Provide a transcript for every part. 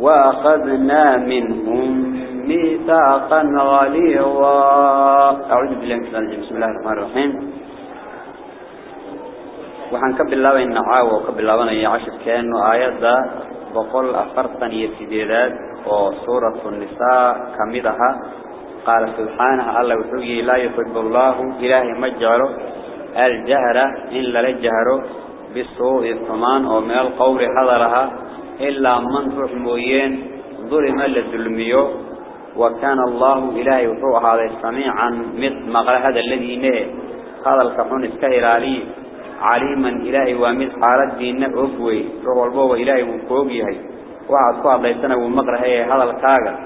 وأخذنا منهم ميثاقا غليظا. أعوذ بالله من الشيطان بسم الله الرحمن الرحيم. وحن الله إن عاو وكب الله إن عشر كان آيات بقول أفرطن يسيدات وسورة النساء كمدها. قال سبحانه الله وحوي لا يحب الله إله مجعله الجهر إن للجهر بالسوء الثمان ومن القول حضرها إلا من روح مويين ظلم للظلميو وكان الله إلهي وحوه هذا عن مثل مغل هذا الذي نه. هذا الكحون اسكهر عليه عليما إلهي ومثل حالة دين أقوي روح البوة إلهي وفوقيه وعد قوة ليسنا ومقر هي هذا الكاغر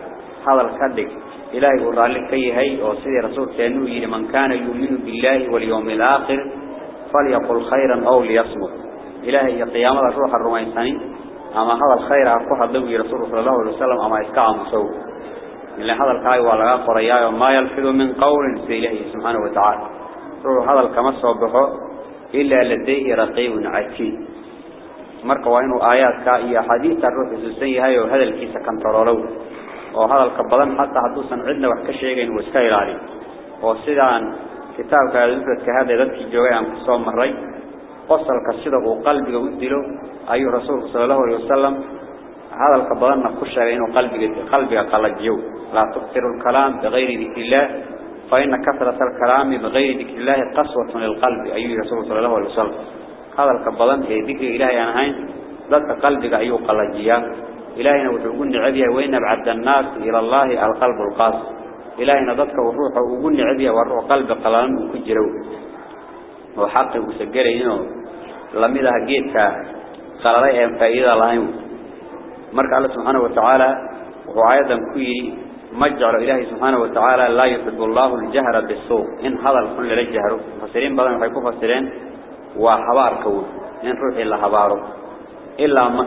هذا الكدك. إلهي ورالك كيهي وصيد رسول كأنه من كان يؤمن بالله واليوم الآخر فليقل خيرا أو ليصمت. إلهي قيامة الروح الرومانساني. أما هذا الخير أكوها ضوي رسول صلى الله عليه وسلم أما إسكاع مسوه إلا هذا الكاي ولا قريا وما يلفظ من قول سيله سبحانه وتعالى روح هذا الكمس وبحه إلا لديه رقيب عتيد مرك وإنه آيات كائية حديث الروح السيئة هاي وهذا الكيس كان ترولو وهذا ذاتك قصة الكسيدة وقلبه ودله أي رسول صلى الله عليه وسلم هذا الكبران نخش إنه قلبك قلبك قلجيو لا تكثر الكلام بغير ذكر الله فإن كثرة الكلام بغير ذكر الله قسوة للقلب أي رسول صلى الله عليه وسلم هذا الكبران هي ذكر إلهي أنا هين ذات قلبك أيه قلجيا إلهنا وتقول عبيا وين بعد الناس إلى الله القلب القاس إلهنا ذاتك وروح وقول عبيا والروح قلب قلان وكجرو وحق وسجرينه لمدها جيتك قلالي أن فائدة لهم مرك الله سبحانه وتعالى وعيدا كوي مجعل إلهي سبحانه وتعالى لا يحب الله الجهر بالسوء إن هذا الكل للجهر فسرين بدن فيكون فسرين وحبار كون إن روح إلا حباره إلا من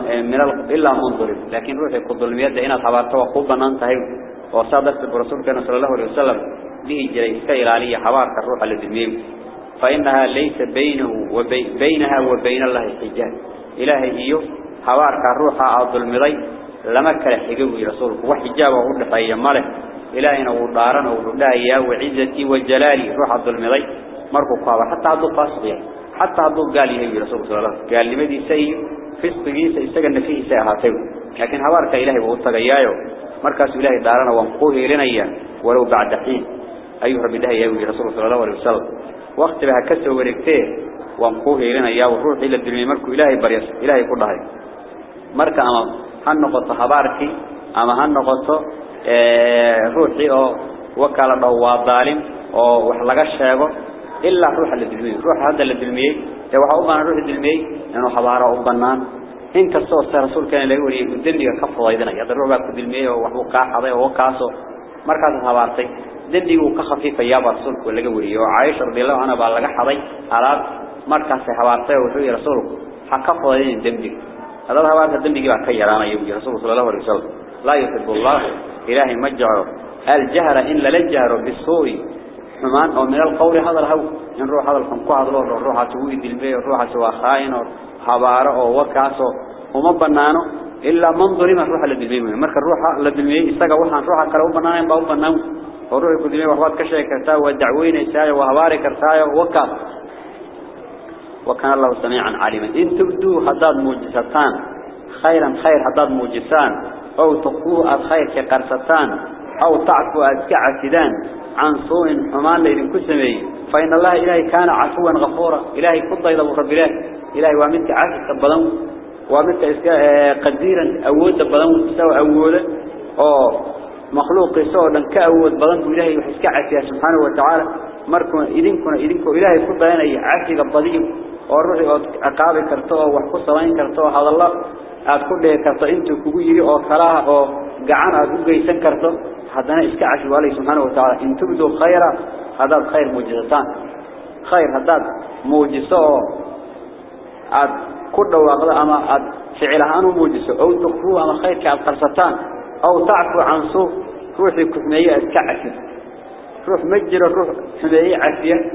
إلا منظر لكن روح يقضل المياد إن حبارته وقوبا أنتهي وصادت الرسول كان صلى الله عليه وسلم به جري سكيل علي حبارك الروح الذميم فإنها ليس بينه وبينها وبين الله حجاب. إلهي إيو حوارك الروح عبد المضي لما كان حجوه رسولك وحجابه ودحيا ماله إلهينا ودارنا ودايا وعزتي وجلالي روح عبد المضي مركو قابا حتى عبد القاصد حتى عبد قال لي رسول صلى الله قال لمدي سي فسقي سيستغن فيه سيهاتيو لكن حوارك إلهي وغطغيايو مركز إلهي دارنا وانقوه إلينا ولو بعد حين. أيها رب الله يا رسول صلى الله عليه وسلم. وقت بها كسر ورقته وانقوه إلينا يا وروح إلى الدلمي مركو إلهي بريس إلهي كل هاي. مركا أما هنقطة خباركي أما هنقطة آه روحي أو وكال الله وظالم أو وحلق الشيء إلا روح الدلمي روح هذا الدلمي وحا أبانا روح الدلمي إنه حبارة أبنان. إن كستو رسول كان لا يوري الدنيا كفض أيضا الروح بقى الدلمي وحو قاحضي وكاسو مركز حبارتي dembigu ka khafiifaya rasuulku laga wariyo Aisha radhiyallahu anha baa laga xaday alaab markaas ay hawaartay wuxuu yiri rasuulku ha ka fooyin dembi hada hawaarta dembiga baa ka yaraanaya uu rasuulku sallallahu alayhi wasallam la yuhibbu Allah ilahi maj'al al-jahra in la jahra bis-su'i xumaan oo min al-qawl hada haw in ruux hadalkan ku hadlo ruuxa uu dilmay ruuxa waa khaain oo habaaro oo wakaaso uma banaano illa man dhulima ruuxa la dilmay marka ruuxa la dilmay وروح كدمي وحبات كشي كرتاه ودعوين إسايا وهباري كرتاه وكاف. وكان الله سميعا عليما. إن تبدو حداد موجستان خيرا خير حداد موجسان أو تقوه الخير كقرستان أو تعفو أذكعتدان عن سوء حمان ليلن كسمي. فإن الله إلهي كان عفوا غفورا. إلهي قضى إلى رب الله إلهي ومنك عفو البضون ومنك قديرا أود البضون سوى أولا. أو مخلوق صورا كأود بلند إلهي وحسك عسيا سبحانه وتعالى. مركم إذنكم إذنكم إلهي كل بيان أي عسيق الضليم والروح أقاب كرتوه وحفظ صلاين كرتوه. هذا الله أقول لك كرتو إنتو كبيري أو كراها أو قعان أقول قيسان كرتو هذا إسك عسيق عليه سبحانه وتعالى. إن تبدو خيرا. هذا خير مجزتان خير هذا موجزو أد كل واقضة أما أد فعلها أنه موجزو أو تقفوه أما خير كأد أو تعفو عن سوء روحي كثمية أتكعفي روح مجر الروح حمية عفية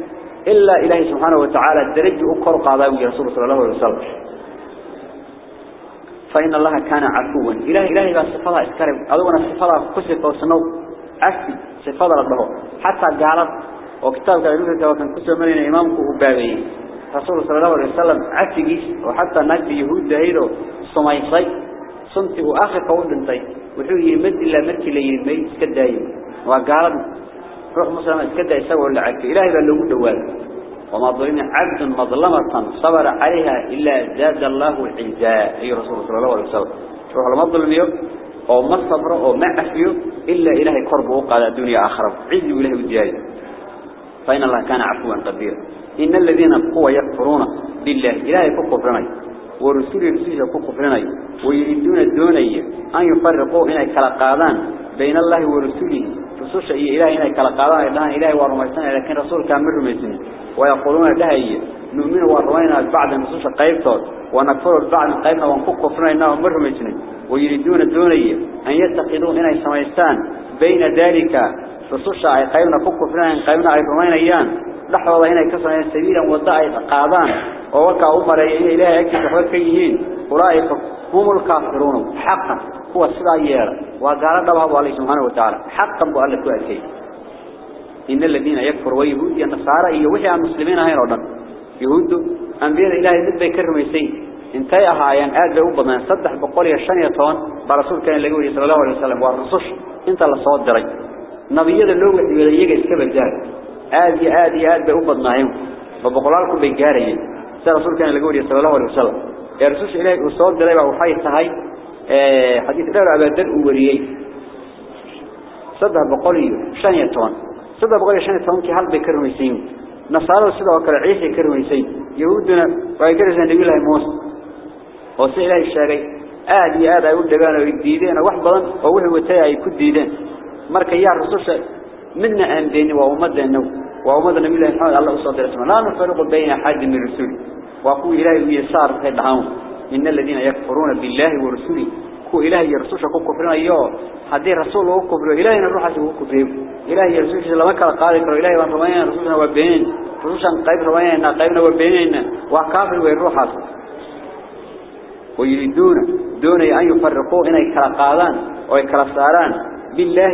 إلا إلهي سبحانه وتعالى الدرج أكر قاضي رسول صلى الله عليه وسلم. فإن الله كان عفوا. إلهي إلهي بس صفة إسكارب أدونا صفة كسف وسنو عفي صفة ربه. حتى قالت وكتاب قال يقول وكان كسف من إمامك أبابي رسول صلى الله عليه وسلم عفي وحتى نجد يهود دهيرو سميصي صنتي وآخر قول انتي وحوي مد إلا مركي لي مي اسكداي وقال روح مسلم اسكداي سوى اللي عك إلهي بل له دوال وما ظلم عبد مظلمة صبر عليها إلا زاد الله العزاء أي رسول صلى الله عليه وسلم. روح لما ظلم أو ما صبر أو ما عفيه إلا إلهي قربه قال الدنيا آخرة. عزي إلهي والجاي فإن الله كان عفوا قديرا. إن الذين قوة يكفرون بالله. إلهي كفرنا ورسول رسوله كفرنا ويريدون الدونية أن يفرقوا إلى كالقادان بين الله ورسوله رسوش إلهي إلى كالقادان إلهي إلهي ورميسان لكن رسول كان من رميسان. ويقولون لهي نؤمن ورمينا بعد نصوص قيبتور ونكفر بعد قيبنا ونفق كفرنا من رميسان. ويريدون الدونية أن يتقدوا إلى سميسان. بين ذلك رسوش أي قيبنا كفرنا قيبنا أي رمينا إيان لحظة هنا كسرين سبيلا وضعي قادان ووكا أمري إلهي أكتب حوكيهين أولئك هم الكافرون حقا هو السلايير وقال الله عليه سبحانه وتعالى حقا بألك وأكي إن الذين يكفر ويهود النصارى يوحي المسلمين هاي رضا يهود أنبياء إلهي ذب يكرم يسي انتهي أهايان آد لأوبا من صدح بقولي الشان يطوان برسول كان لقوله صلى الله عليه وسلم والرسوش انت اللي صوت دري نبيض اللوغة يليق اسكبر جاري آدي آدي آد بأوبا نايم وبقولالكم بيجاريين سيد رسول كان لقوله صلى الله عليه وسلم يا رسول إلهي وصوت دري وحي تهي حديث دار أبا در أوريي صدح بقولي شان يطوان صدق بقول شان تونكي هل بكرميسين نصارى صدق وكل عيسى كرميسين يهودنا ويكرسن نبي الله موسى. وسئل الشارع آد يا آد أقول دجانا ويديدين واحد بدن ووحي وتاعي يكون ديدين مرك يا رسول منا أن بين وأمدنا إنه وأمدنا نبي الله محمد الله صلى الله عليه وسلم لا نفرق بين أحد من الرسول وأقول إلهي يسار في إن الذين يكفرون بالله ورسوله. كو إلهي يرسوش كو كفرنا إياه. هذه رسول هو كفر. إلهي نروح هو كفر. إلهي يرسوش لما كان قال كرو إلهي وان رمينا رسولنا وبين. رسوشا قيب رمينا قيبنا وبيننا وكافر ويروح ويريدون. دون أن يفرقوا. إن يكرقادان ويكرساران بالله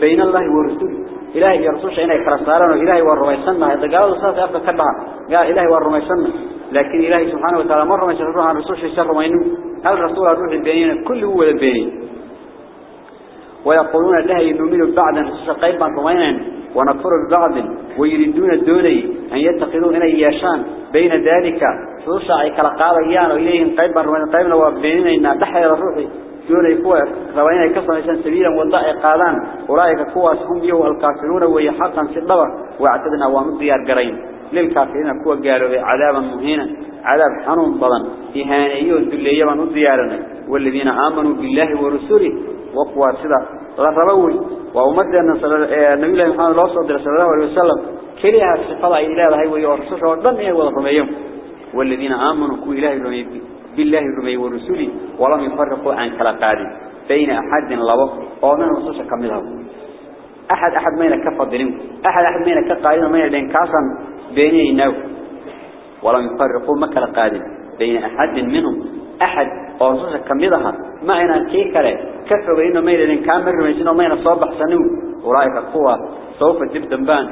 بين الله ورسوله. إلهي يرسوش إن يكرساران وإلهي والرميسنا إذا قالوا صلاة أبقى كبها قال إلهي والرميسنا لكن إلهي سبحانه وتعالى مرة ما يشرفون عن رسوش الشر وإنه هل رسول الروح البينين؟ كل هو البينين ويقولون لها نؤمن بعضا رسوش قيبا رمينا ونكفر ببعض ويريدون الدوني أن يتخذوا إلى ياشان. بين ذلك فوشا أي كالقاضيان وإليهم قيبا رمين قيبنا وبيننا إن دحي الروحي دون يكوى روين يكسر إنسان سبيلا والضاء قادان. أولئك كوى هم بيه الكافرون وهي حقا في الضوء وأعتدنا ومضيار قرين. للكافرين كوى قالوا عذابا مهينا. عذاب حنون بضن. إهانيون دليا ونضيارنا والذين آمنوا بالله ورسوله. وقوى سدا. غربوي وأمدنا النبي الله محمد الله صلى الله عليه وسلم. كلها صفة إله هاي ويرسوله ودن إيه وضميهم والذين آمنوا كو إله رمي بالله رمي ورسوله ولم يفرقوا عن كلا قادم بين أحد لبه ومن نصوص كمله. أحد أحد مين كفضلهم. أحد أحد مين كقائلين مين لين كاسا بيني النو ولم يفرقوا ما كلا قادم بين أحد منهم. أحد ونصوص كملها. ما أنا كيكره كفوا بينه مين لين كامل رميسين ومين صبح سنو. ورائك قوة سوف تجيب دنبان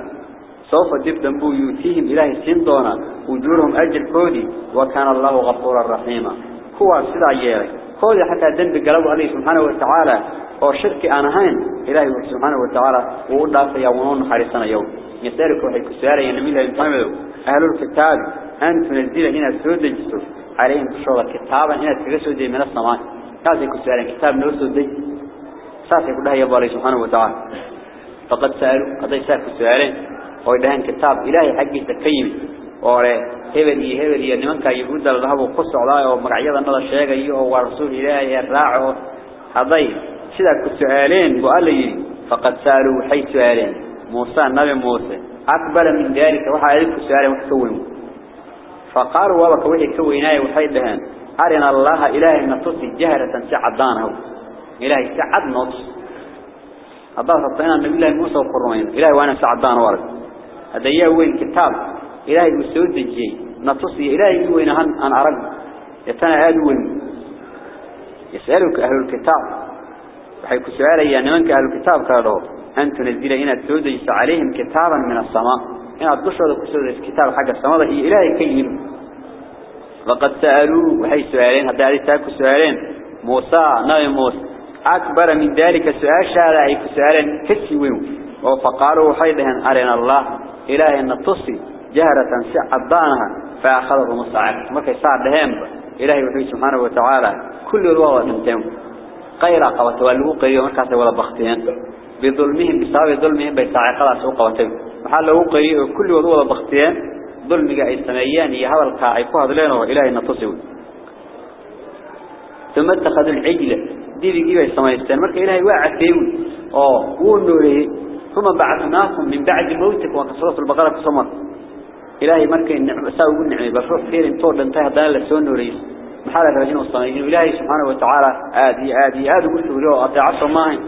سوف جب ذنبو يؤتيهم إلهي سندونا وجورهم أجل كودي وكان الله غفورا رحيما. هو سدع يالي كودي حتى ذنب قلبه عليه سبحانه وتعالى. وشرك آنهين إلهي سبحانه وتعالى وقول الله سيوانون حريصنا يوم. يسألك وحي كسوالي يا نبي الله يتعملوا أهل الكتاب. أن تنزل هنا سود الجسر عليهم شغل كتابا هنا تغسوا دي من السماء. كاسي كسوالي كتاب نوسوا دي ساسي كلها يبقى عليه سبحانه وتعالى. فقد سألوا. قد يسأل كسوالين ويدهان كتاب إلهي حقه تكيم وره هبلي هبلي نمنك يهود الذهب وقص على الله نضى الشيخ أيه ورسول إلهي الراعه هضي شدا كسؤالين وقال لي فقد سألوا حي سؤالين موسى النبي موسى أكبر من ذلك وحا يدك سؤالين وكتوهم فقالوا وابك وحي كويناي وحي دهان أرنا الله إلهي نطوسي جهرة سعدانه إلهي سعد نطس أضافت لنا من الله موسى وقرونين إلهي وأنا سعدان ورد هذا يوين كتاب. إلهي مسود الجي. نتصي إلهي وين هن أن أرد. يتنا أدوين يسألك أهل الكتاب. وحيك سؤالي أن منك أهل الكتاب قالوا أن تنزل هنا تود عليهم كتابا من السماء. هنا الدشرة كسود الكتاب حق السماء هي إلهي كيهم وقد سألوا وحي سؤالين. هذا تاكو سؤالين. موسى نبي موسى. أكبر من ذلك سؤال. شهر أي سؤالين. كسيوين وفقالوا وحيدهن أرنا الله. إلهي النتصي جهرة سعدانها فأخذهم الصعب ما كي صعد دهين إلهي وحي سبحانه وتعالى كل الوضع انتهم غير واللغو قريبا مركز ولا بختين. بظلمهم بسبب ظلمهم بيساعقلا سوق قوتهم محل قريبا كل وضع بختين. ظلمك أي سميان يهوى القاعفة هذا لنا وإلهي النتصي ثم اتخذوا العجلة دي بيجيبها السمايستان مركز إلهي واعد فيهم. آه ونوره. ثم بعثناكم من بعد موتك وكسرة البقرة كسمر إلهي مركي النعم ساوي النعم بفروح خير انتور لانتهى دان لسون نوريس محالة رجين والصميين إلهي سبحانه وتعالى آدي آدي آدي قلت له أطيع عصر ماهي.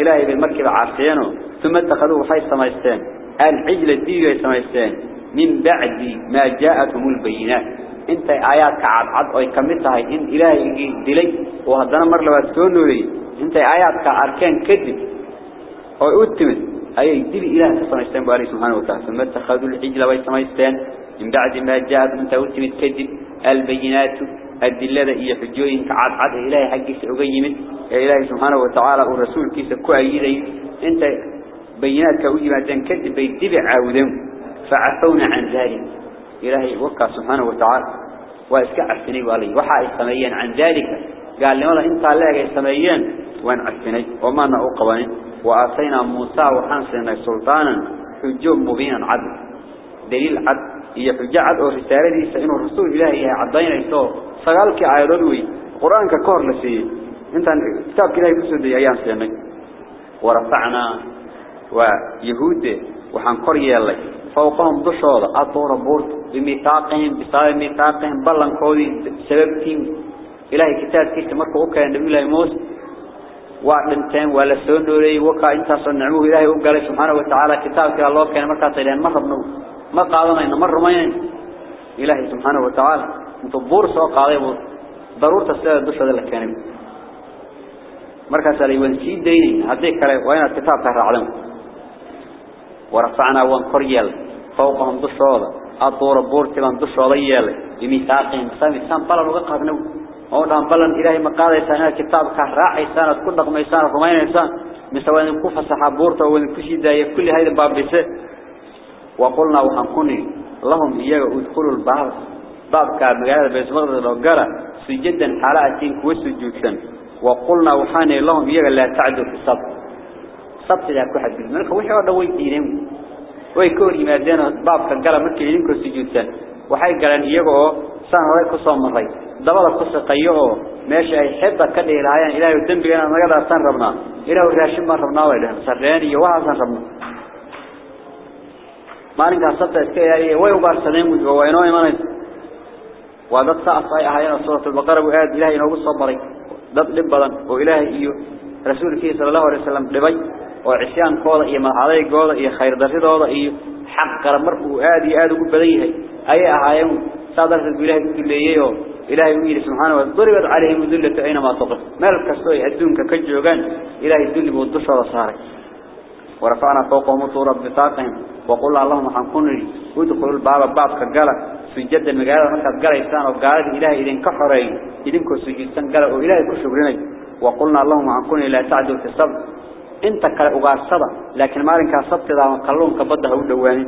إلهي بالمركب عارسينه ثم اتخذوه حي السمايستان العجل الديو السمايستان من بعد ما جاءتهم البينات. انت آيات كعاد عد أي كمتها إن إلهي دلي. وهدنا مر لما تكون نوري انت آيات كأركان كذب. أو أتمن أي يدل إلى سماستين بارس سبحانه وتعالى. ثم تخذوا العجل ويسماستين من بعد ما جاء من توتم الكذب البينات الدلالة إلى حجوين. تعاد عاد إلهي حق سعوقي من. إلهي سبحانه وتعالى والرسول كيسا كوعي إلي أنت بينات كوجبة كذب. بيدبع عاودهم. فعفونا عن ذلك. إلهي وقع سبحانه وتعالى. وإسكع السني والي وحا إسمايا عن ذلك. قال لي والله إنت الله إسمايا وإن السني وما نعوقبان وآتينا موسى وحنسنا سلطانا حجة مبينا عدل. دليل عدل. هي حجة عدل ورسالة دي سإنه الرسول إلهي عدين يسوه سغالك عيضوي قرآن ككور لسي. إنت كتاب كده دي أيام سينك ورفعنا ويهود وحنقر يالي فوقهم دشوض أطور بورت بميثاقهم بسبب ميثاقهم بلن كودي سببتهم إلهي كتاب كيست مركو أوكا النبي الله موسى وعدنتين ولا سونوري وكا انت صنعوه إلهي وقال سبحانه وتعالى كتابك الله كان مركا طيلين مرة بنو ما قادنا إن مرة مين. إلهي سبحانه وتعالى. إنت بور سوى قاضي ضرورة السيدة الدشة ذلك كان مركا سالي وانسيد ديني. هذيك وين الكتاب تهر علم. ورفعنا وانقريال فوقهم دشة الدور بورتبان دشة ضيال بميثاقهم. سامي سام بلن وقفنو oo dhan balan ilaahay ma qaadaysan kitaabka raacaysan ku dhaqmaysan rumaynaysan misawaan ku fasaxa buurta oo ku shiidaya kulli hayda baabise وقلنا وحنكوني لهم إياه ادخلوا الباب باب كان مقالة بيت مقدس الوقرة سجدا حالاتين كوسجودا وقلنا وحاني لهم إياه لا تعدوا في الصبر صبت لا كحد بالملك وحي ودوي دينهم ويكون يمادين باب كان قال مركي إذنكو سجودا وحي قالان إياه سان هذا كسو مري دبل قصة قيئه ماشي أي حبة كده إلهيان إلهي الدنب أنا نقدر سان ربنا إلهي الراشم ما ربنا وإلهي سرياني يوها سان ربنا maalinkaas sabta iska yaariye way u baarsadeen muddo waa inoo imanay waa dad saaf ay ahaayeen suuratu al-baqara oo aad ilaahay inoogu soo baray dad dhib badan oo ilaahay iyo rasuulkiisa sallallahu alayhi wasallam dhibay oo cisyaankooda iyo madxadaygooda iyo khayr daridooda iyo xaq qara markuu aad iyo aad ugu badan yahay ayay ahaayeen sadarka ilaahay ku leeyay oo alayhim dhillatu ayna ma taqaf meel kasto ay adduunka ka joogan ilaahay dhulli buu dushooda saaray ورفعنا فوقهم طورا بطاقهم وقلنا اللهم حنكوني ادخلوا الباب. باب كقال. سجد المقالة مركز قال إنسان وقال إله إذن كحري إذن كسجدتان قال. وإله كشبرني وقلنا اللهم حنكوني لا تعدوا في الصبر انت صدا لكن ما لنك صبت إذا قلون كبده ودواني.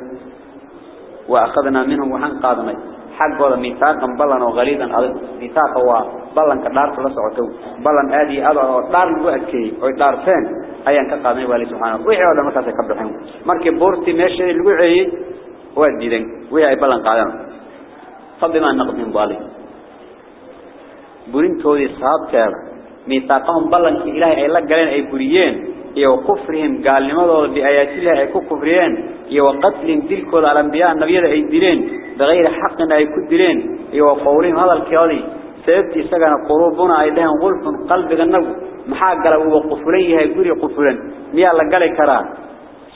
وأخذنا منهم وحن قادمي. حق ولا ميثاقا بلن وغليظا ميثاق هو بلن كدار كلا سعوتو بلن آدي أدو دار لغو أدكي أو دار فين. أيان كقادمي والي سبحانه وحي ولا مكاسي كبرحين مركي بورتي ماشي لغو عي واديدن وحي بلن قادم فبما نقضهم بالي. برين تودي صحاب كذا ميثاقهم بلن كي إلهي أي لقلين أي بريين iyo kufrihim gaalnimadooda biaayaatillahi ay ku kufriyeen iyo qatlin dilkooda alambiyaa nabiyada ay dileen bigayri xaqin ay ku dileen iyo qowlihim hadalkoodii sababtii isagana quluubuna ay dhaheen qulfun qalbiganagu maxaa gala uu qufulan yahay guri qufulan miyaa la gali karaa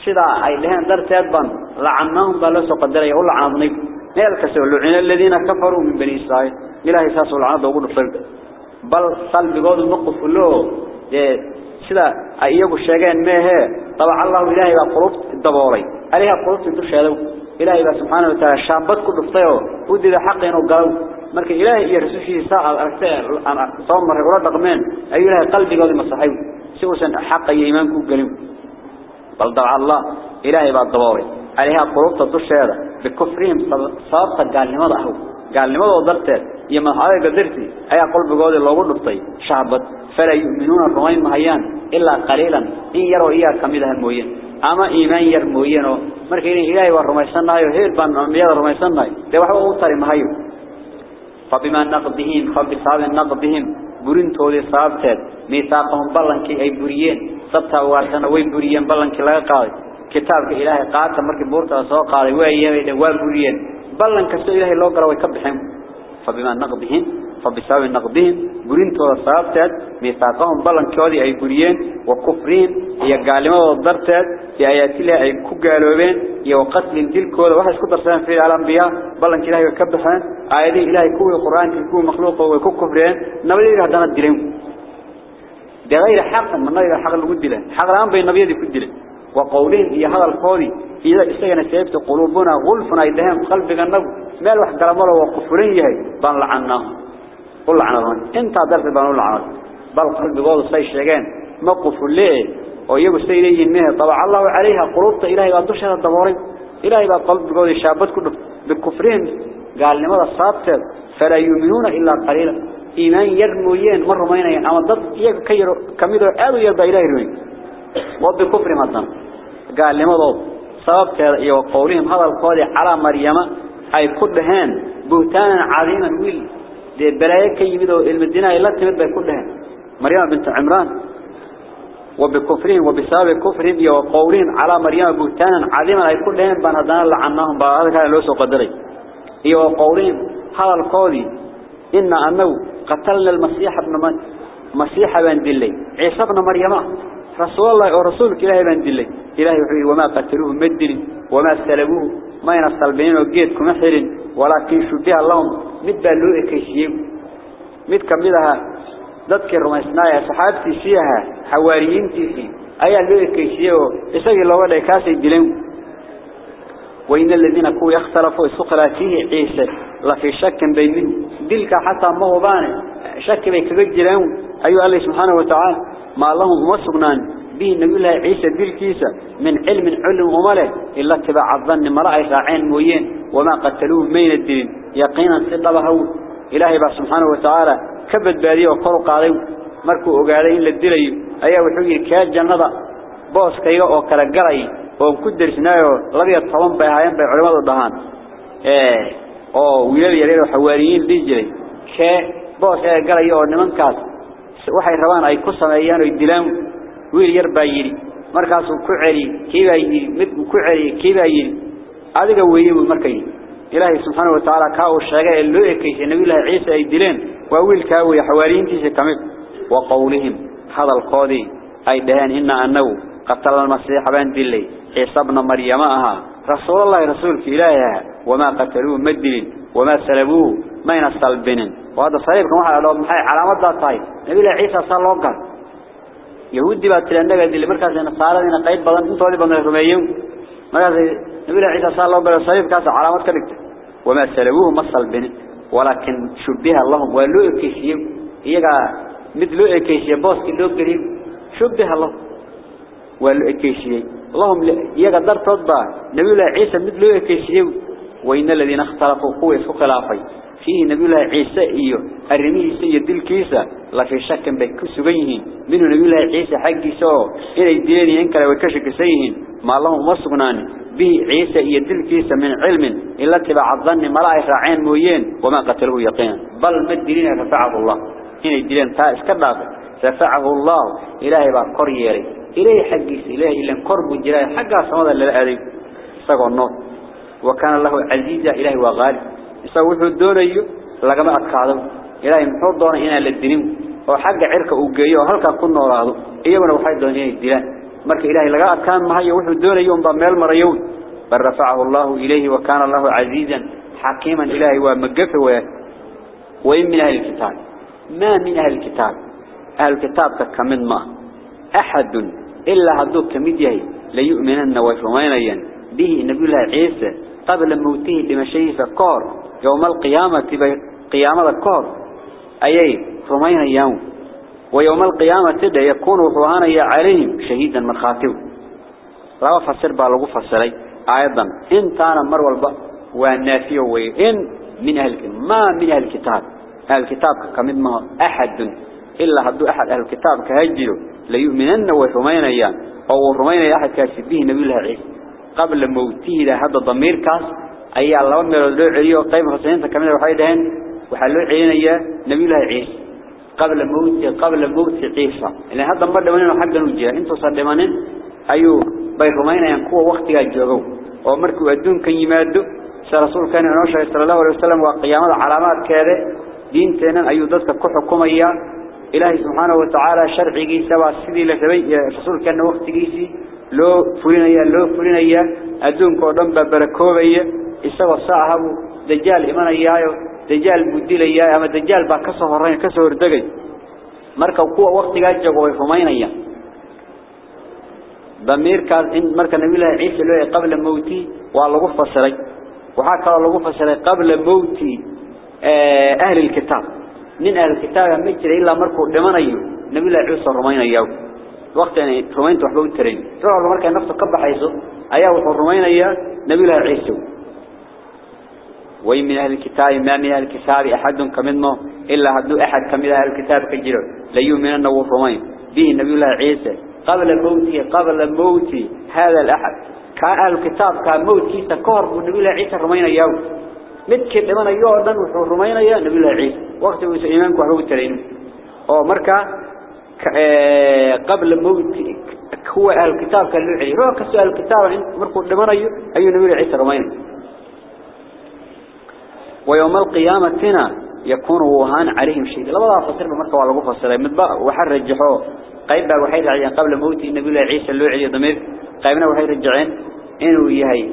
sidaa ay dhaheen darteed ban lacannahum baa soo qadaraya u lacnadnay meel kastoo lucina aladiina kafaruu min bani israa'iil ilaahay saasuu lacnada ugu dhufay bal qalbigoodu ma qufulo sida ay iyagu sheegeen meehe طبعا الله إلهي بقلوب الدبوري عليها قلوب تدرشهدو إلهي سبحانه وتعالى شابت كل فتيو ودي ذا حق ينقلو مرك إلهي يرسوشي ساعة أرسل أنا صومر يقول رقمين أي إلهي قلبي قولي مصحيو سوسا حق يمانكو قليو بل دعا الله إلهي بالدبوري عليها قلوب تدرشهدو بكفرهم صابت قال قال لماذا ضرتت يما هذا قدرتي أي قلب قولي الله قلت شعبت فلا يؤمنون الرمين مهيان إلا قليلا إن يروا إياه كمدها الموين أما إيمان ير موين مركين إلهي والرميسان نايو هيل بان أمياد الرميسان نايو دي وحبا أوتاري مهيو فبما نقضهم فبصاب نقضهم برين تولي صابتات ميثاقهم بلنكي أي بريين صبتها وارسنا وي بريين بلنكي لا قاضي كتابك إلهي قاعدة مركي بورتا سوى قاضي وي بريين بلنكستو إلهي لو قروا يكبحهم فبما نقضهم فبسبب نقضهم برينتو الصابتات ميثاقهم بلن كودي أي بريين وكفرين هي قالمة والضرتات في آيات الله أي كقالوبين هي وقتل ديل كودة واحد كتر سنة في الأنبياء بلن كله يكبحان آيات إلهي كوي قرآن كوي مخلوق وكو كفرين نبدي هدانا الدلين ده غير حق من غير حق اللي قد له حق الآن بين النبي دي قد له وقولين هي هذا القولي إذا استجنا سيبت قلوبنا غلفنا يدهم قلبك النبو مال واحد قلمه وقفرين يهي بان لعناهم. قل لعناهم. انت درت بان لعناهم. بل قلب قول سي شيغان موقف ليه؟ ويجو سيدي إنها طبع الله عليها قلوبته إلهي بأدوشها الدمارين إلهي بقلب قول الشابات كله بالكفرين قال لماذا الصابت فلا يؤمنون إلا قليلا. إيمان ما ينين أما ضد. يكيرو كميدو آدو يرضى إلهي روين. وبكفر مثلا. قال لماذا صابت يا قولهم هذا القول على مريم. أي كلهن. بهتانا عظيما. ويل. دي بلايا كيميدو المدينة إلا تمد بي كلهن. مريم بنت عمران. وبكفرهم وبسبب كفرهم. وقولهم على مريم بهتانا عظيما. أي كلهن. بان هدانا لعناهم بهذا كان لوسو قدري. هي وقولهم هذا القول. إن أنه قتلنا المسيح ابن مسيح بن دلي. عيسى ابن مريم. رسول الله ورسولك إلهي بن دلي. إلهي وحي وما قتلوه مدل وما سلبوه ما ينصل بينه وقيدكم أحر ولكن شبه اللهم مد بلوء كيشيب مد كمدها ذاتك الرميسنايا صحابتي فيها حواريين تيسي أي اللوء كيشيب إساق الله ولا كاسي دلين وإن الذين كو يختلفوا سقلاتيه عيسى. لفي شك بينهم. دلك حتى ما هو باني شك بيك بجلهم أيها الله سبحانه وتعالى. ما لهم وسقنان به النبي الله عيسى بالكيسة من علم علم ومله إلا اتباع الظن مرأي راعين مويين وما قتلوه مين الدين. يقينا سلبه إلهي بقى سبحانه وتعالى كبد باديه وقرق عليه مركو أقالي إلا الدلي أيه وحوي كاد جنة بوس كيغا أو كلا قرأي وكد درسنايو. لبي الطوان بيهايان بي علماء الضهان. إيه. أو ويلي يليل وحواريين ليجري كا بوس كيغا قرأي أو نمان كاس waxay rabaan ay ku sameeyaan oo dilaan wiil yar baa yiri markaas uu ku celi kiiba yiri mid ku celi kiiba yiri adiga weeyay markay ilaahay subhanahu wa ta'ala ka uu sheegay in loo ekeysay nabi ilaahay ciisa ay dileen waa wiilka weey xawaariintiisa kamid wa qawlihim hadal qoodi ay dhahan inna annahu qatal al-masih ban dilay ciisa ibn maryama aha rasuulullaahi rasuulka ilaahay wama qataluhu madilin wama salabuhu mayna salbinin وهذا صحيح كما loo maxay calaamada tahay nabi ciisa sallallahu gal yahuudi baa tiranaga dil markaas ay nasaaradina qayb badan intoodii badan rumeeyeen markaas nabi ciisa sallallahu gal صحيح kaas calaamad ka dhigtay wama salabuhu masalbin walakin shubiha allahum wa loo ekeysiyo iyaga mid loo ekeysiyo booski loo galiyo shubiha allah wa loo ekeysiyo allahum iyaga dartood baa nabi ciisa mid loo ekeysiyo وإن الذين اختلفوا قوة فخلافي فيه نبي الله عيسى إيو. الرميه سيد الكيسة لا في شك بكسبيه منه نبي الله عيسى حق سوء إلى الدين ينكر وكشك سيهن. ما الله مصغنان به عيسى يد الكيسة من علم. إلا اتبع الظن ملائك عين مويين. وما قتلوه يقينا بل مدلين رفعه الله. هنا الدين تائس كبابة رفعه الله. إلهي بقى قريري. إلهي حقيس. إلهي إلا قرب الجلال حقا سماذا للأذي. سقوا النور. وكان الله عزيزا إلهي وغالب. يسوي الدوني لقد أتكاذب إلهي محور دون إنا للدين وحق عرك وجيه وهلك كنا وراضو إيوانا وحيد دون إنا الدين مرك إلهي لقد أتكان ما هي وحو الدوني يوم بميل مريون. بل رفعه الله إليه وكان الله عزيزا حكيما إلهي ومقفه. وإن من أهل الكتاب. ما من أهل الكتاب. أهل الكتاب كمن ما. أحد إلا هدوك كمديه ليؤمنن ويفهمين به. نبي الله عيسى. قبل موته بمشيه فكار يوم القيامة قيامة الكار أي رمين يوم. ويوم القيامة تدى يكون وحوانا عليهم شهيدا من خاتم لا فسر بالغو فسري. أيضا إن كان مر والبا والنافي وإن من أهل ما من أهل الكتاب. أهل الكتاب كمد ما أحد. إلا هدو أحد أهل الكتاب كهجلوا ليؤمنن وحمين أيام. أو رمين أحد كاسبه نبي الله عيسى. قبل موته هذا ضمير كاس. أي الله من لو عليه قيم حسين فكمل وحيدهن وحلو عينيا نبي الله عيسى قبل موت قبل موت عيسى. يعني هذا مرة منين حقا وجه أنتوا صدمانين أيو بيرمين ينقوا وقت يجوا ومركوا الدون كان يمادوا رسول كان نوشة صلى الله عليه وسلم وقيامة علامات كذا دين تنا أيو ضدك كحكم إياه إلهي سبحانه وتعالى شرعي سوا سيدي لسبي رسول كان وقت جيسي fulinaya loo fulinaya adduunka oo dhan ba barakoobaya isagoo saahabu dajaal imanayaayo dajaal buu dilayaa ama dajaal baa ka soo horeyn ka soo hordagay marka kuwa waqtigaa joogo way rumaynayaan damiirkaas in marka nabi ilaahay ciise loo yahay qabla mawti waa lagu fasiray waxaa kaloo lagu fasiray qabla mawti ahli alkitaab nin ahli alkitaab ma jira ilaa markuu dhimanayo nabi ilaahay ciise rumaynayaa وقت يعني رمينت وحبه الترين روح الله مركز نفسه كبح حيثه. أياه وحرمين أياه نبي الله عيسو وإن من أهل الكتاب ما من أهل الكتاب أحد كمنه إلا هدو أحد كمن أهل الكتاب كجير ليؤمن أنه وحرمين به نبي الله عيسى. قبل موته قبل موت هذا الأحد. كان أهل الكتاب كان موت كيسا كهر ونبي الله عيسى رمين أياه متكد لمن أياه أردن وحرمين أياه نبي الله عيسى. وقت إيمانك وحبه الترين. أو مركز قبل موت هو أهل الكتاب كان له روح كسؤال الكتاب مركو لمن أي أي نبي عيسى رمين ويوم القيامة تنا يكون وهان عليهم شيء. لا والله فصل بمركو على قفة السلام مدبا وحر رجحوه قيب وحيد رجعين قبل موت النبي عيسى علي ضمير. قيبنا وحيد رجعين. إنه يهي.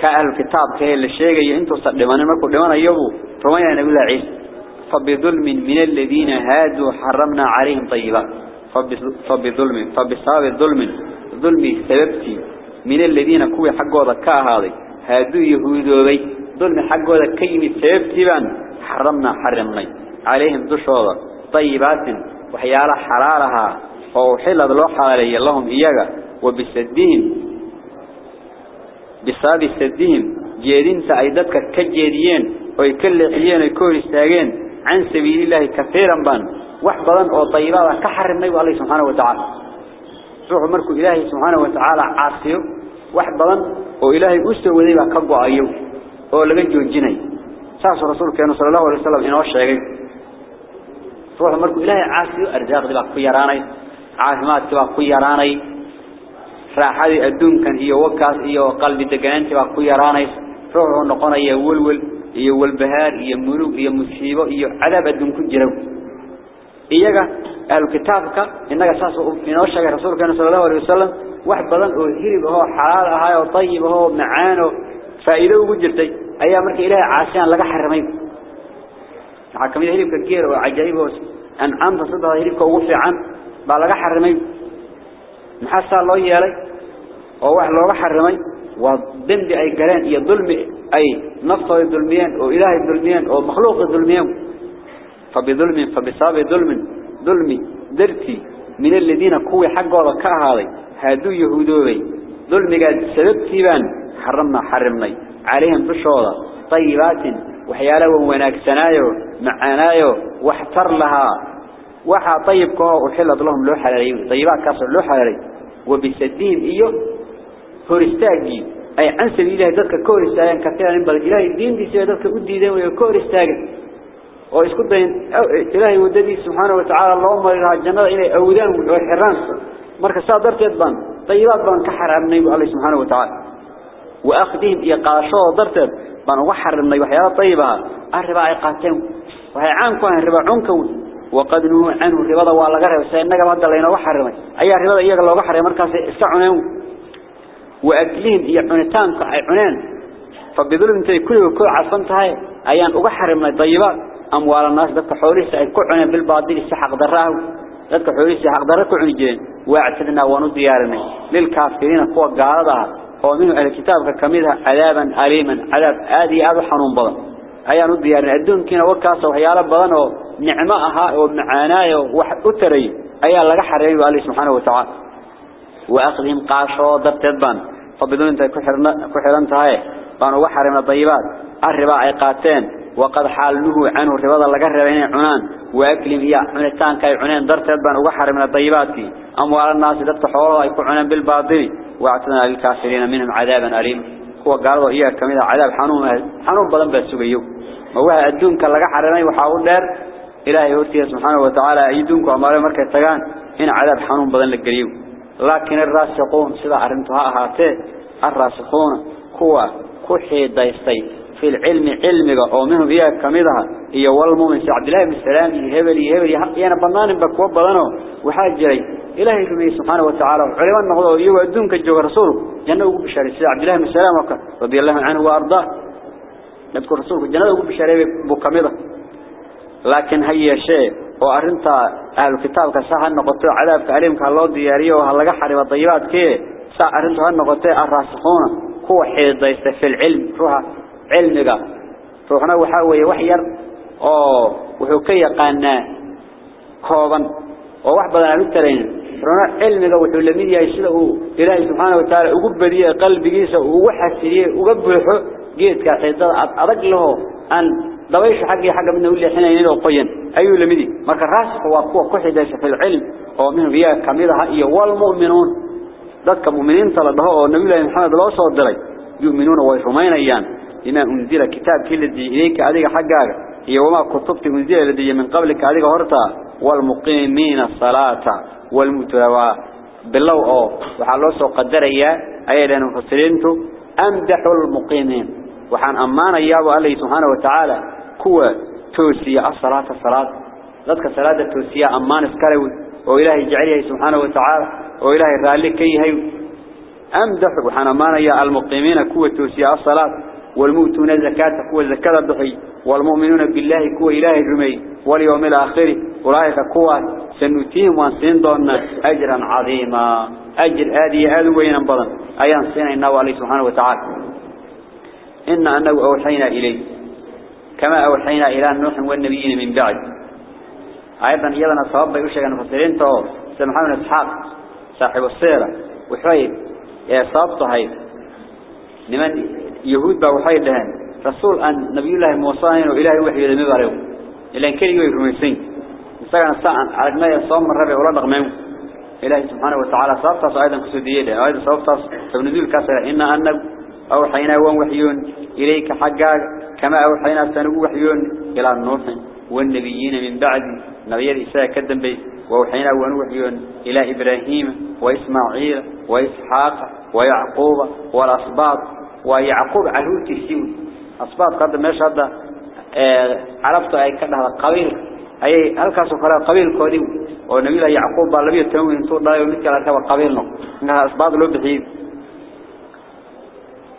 كأهل الكتاب اللي الشيء. أنتوا صدمان مركو لمن أيوه. رمين النبي عيسى؟ فبظلم من الذين هادوا حرمنا عليهم طيبات فبظلم الظلم ظلم سببتي. من الذين كوي حقوا ذكاء هذا هادوا يهودوبي. ظلم حقوا ذكيني سببتي بان. حرمنا حرمنا عليهم دشوضا طيبات وحيالة حرارها. وأحل الله حالي لهم إياك وبسدهم. بسبب سدهم. جيدين سعيدتك كجيدين ويكلحيين ويكون استاغين عن سبيل الله كثيرا بان. وحبا أو طيبا كحرم نيو الله سبحانه وتعالى روح مركو إلهي سبحانه وتعالى عاصيه وحبا أو إلهي أسوى ذيبا كبو أيو أو لغن جوجيني ساس رسول كان صلى الله عليه وسلم إنه الشيء روح مركو إلهي عاصيه أرزاق كيراني raaxadii adduunkan iyo wakaas iyo qalbi deganaantii baa ku yaraanaysa ruuxu noqonaya walwal iyo walbahaar iyo murug iyo musiibo iyo cadaab adduun ku jira iyaga ahlu kitaabka inaga saas inoo sheegay rasuulkeena sallallahu alayhi wasallam wax badan oo hilib ah xalaal ah oo tayyib ah oo macaan oo faa'iido ugu jirtay ayaa marka ilaahay caasiyaan laga xarimay waxa kamid hilibka geer oo ajaayib oo an anta sadada hilibka ugu fiican baa laga xarimay maxaa loo yeelay oo wax looga xarimay waa dambi ay galeen iyo dulmi ay naftooda dulmiyeen oo ilaahay dulmiyeen oo makhluuq dulmiyeen فبظلم فبصاب ظلم ظلمي درتي من الذين كوي حقه لك هذي هادو يهودوي. ظلمي قد سببتي بان حرمنا حرمني. عليهم بشوضة طيبات وحياله وناكسنايو معانايو واحتر لها. وحا طيب كوه وحلت لهم لوحة لليو طيبات كاصر لوحة للي وبسدين إيو فورستاجي أي عنسل إلى هدوك كورستاجي كثيرا انبال إلى الدين دي سيادوك ادي دي ويو كورستاجي ويسكت بين إلهي وددي سبحانه وتعالى اللهم إلها الجنة إلي أودان وحران مركز صادرت يدبان طيبات بان كحر عمني الله سبحانه وتعالى وأخذهم إيقاشوا ضرتد بان وحر النبي وحياة طيبة الربا عقاتهم وهي عانكم الربا عنكم وقد نهوا عنه الربا ولا غيره سينك بعد لنا وحرمه أي الربا إياك لو وحرم مركز استعنوا وأكلهم يعنتان كعنان فبذلهم تي كل كل عصمت هاي أيان وحرمنا طيبات أموال الناس ذك حوريس أي كعنان بالباطل استحق ضراه ذك حوريس حق ضرك عنجين واعتدنا ونديارنا للكافرين قوة قارضها. ومنه أهل الكتاب كميدها عذابا أليما. عذاب آدي آدو حنون بضن. أيان نديارنا الدون كنا وكاسا وحيالا بضن ونعماءها ومعانايا وأتري أيان لغا حرين بالله سبحانه وتعالى. وأخذهم قاشوا ضبطبان فبدون أنت كحرنت هاي بانوا وحرم الطيبات. الربا أي قاتين. وقد حالنه عنه الربا لغا ربين عنان. وأكلم إياه عنتان كاي عنان ضرتبان وحرم الطيبات أموال الناس ذات حوالها يكون عنان بالباطل. واعتنا للكافرين منهم عذابا أليم. هو قالوا إياه كميدا عذاب حنون حنون بضن بسوغيو ووها الدون كان لغا حرمي وحاول دار. إلهي هورتيه سبحانه وتعالى أيدونك وعمالي مركز تغان إن عذاب حنون بضن لقريو. لكن الراسخون سيدا عرمتها أهاتي الراسخون كوا كحي دايستي. في العلم علمك أو منهم إياه كميدها إيا والمؤمن عبد الله بن السلام هبلي هبلي. يانا بنان بكواب بضانو وحاج جري إلهي كمي سبحانه وتعالى. علمان نغضو إياه ودونك الجوغ رسوله. جنة وقب بشاري. سيدا عبد الله بن السلام رضي الله عنه وأرضاه. نذكر رسوله. جنة وقب بشاري بكميدها لكن هي شيء. وأرنتا أهل الكتاب كساها النقطة عذابك عليهم كالله دياريه وهلقا حرم الطيبات كيه سا أرنتا النقطة الراسخون. حيد دايست في العلم. علمك. روحنا وحاوي وحير أو وحو كيقانا كوبان أو وحبادنا نترين. روحنا علمك وحو لمية يسيله إلهي سبحانه وتعالى اقب بديه قلب جيسة ووحسيريه اقب بحو جيت كاسيطة ادق له أن دويش حقي حق منه اللي حين ينيره قوين أيو لمدي مالك الراسح واقوة كحدش في العلم. أو منه بيه كميرها إيه والمؤمنون. ذاتك مؤمنين طلبها أو نبي الله محمد الله صدري. يؤمنون ويحمين ايان إن أنزل كتاب كل ذي إليك أديك حقاك يوما كتبت أنزل الذي من قبلك أديك هرتا والمقيمين الصلاة والمتواء بالله أو. وحلوس وقدر إياه. أيضا نفسرينتو أمدح المقيمين. وحان أمان إياه وألي سبحانه وتعالى. كوة توسية الصلاة الصلاة. لذلك صلاة توسية أمان اسكاليو وإلهي جعليه سبحانه وتعالى. وإلهي رأليك كيهي أمدح وحان أمان إياه المقيمين كوة توسية الصلاة. والمؤتون زكاة كوا زكاة بحي والمؤمنون بالله كوا إله الرمي واليوم الآخر أولئك كوا سنتيهم وانسين أجرا عظيما. أجر آدي آدي وين بضن. أيان سينا إنه عليه سبحانه وتعالى. إن أنه أوحينا إليه. كما أوحينا إلى نوح والنبيين من بعد. أيضا يدنا صواب بيوشك نفسرين تو سمحنا إسحاق صاحب السيرة. وحي صابته هاي لمن يهود با وحي رسول أن نبي الله موسى وإلهي وحي لم يباريه إلا إن كان يرميسين استغنى الساعة على ما يصوم الربع ولا نغمهم إلهي سبحانه وتعالى صابته أيضا كسودية له أيضا صابته فبنزول كسر. إن أن أوحينا وحيون. إليك حقا كما أوحينا سنو وحيون. إلى النوح والنبيين من بعد. نبي الإساء كدن بي. ووحينا ونوحيون إلى إبراهيم وإسماعيل وإسحاق ويعقوب والأصباط. ويعقوب عهود تسيوي أصباط قد ما هذا آه عرفت أي كده هذا قبيل أي هل كاسو كلا قبيل كودي ونبي الله يعقوب بالله يتوي انتو لا يوم كلا كوا قبيل نو. إنها أصباط لو بحيد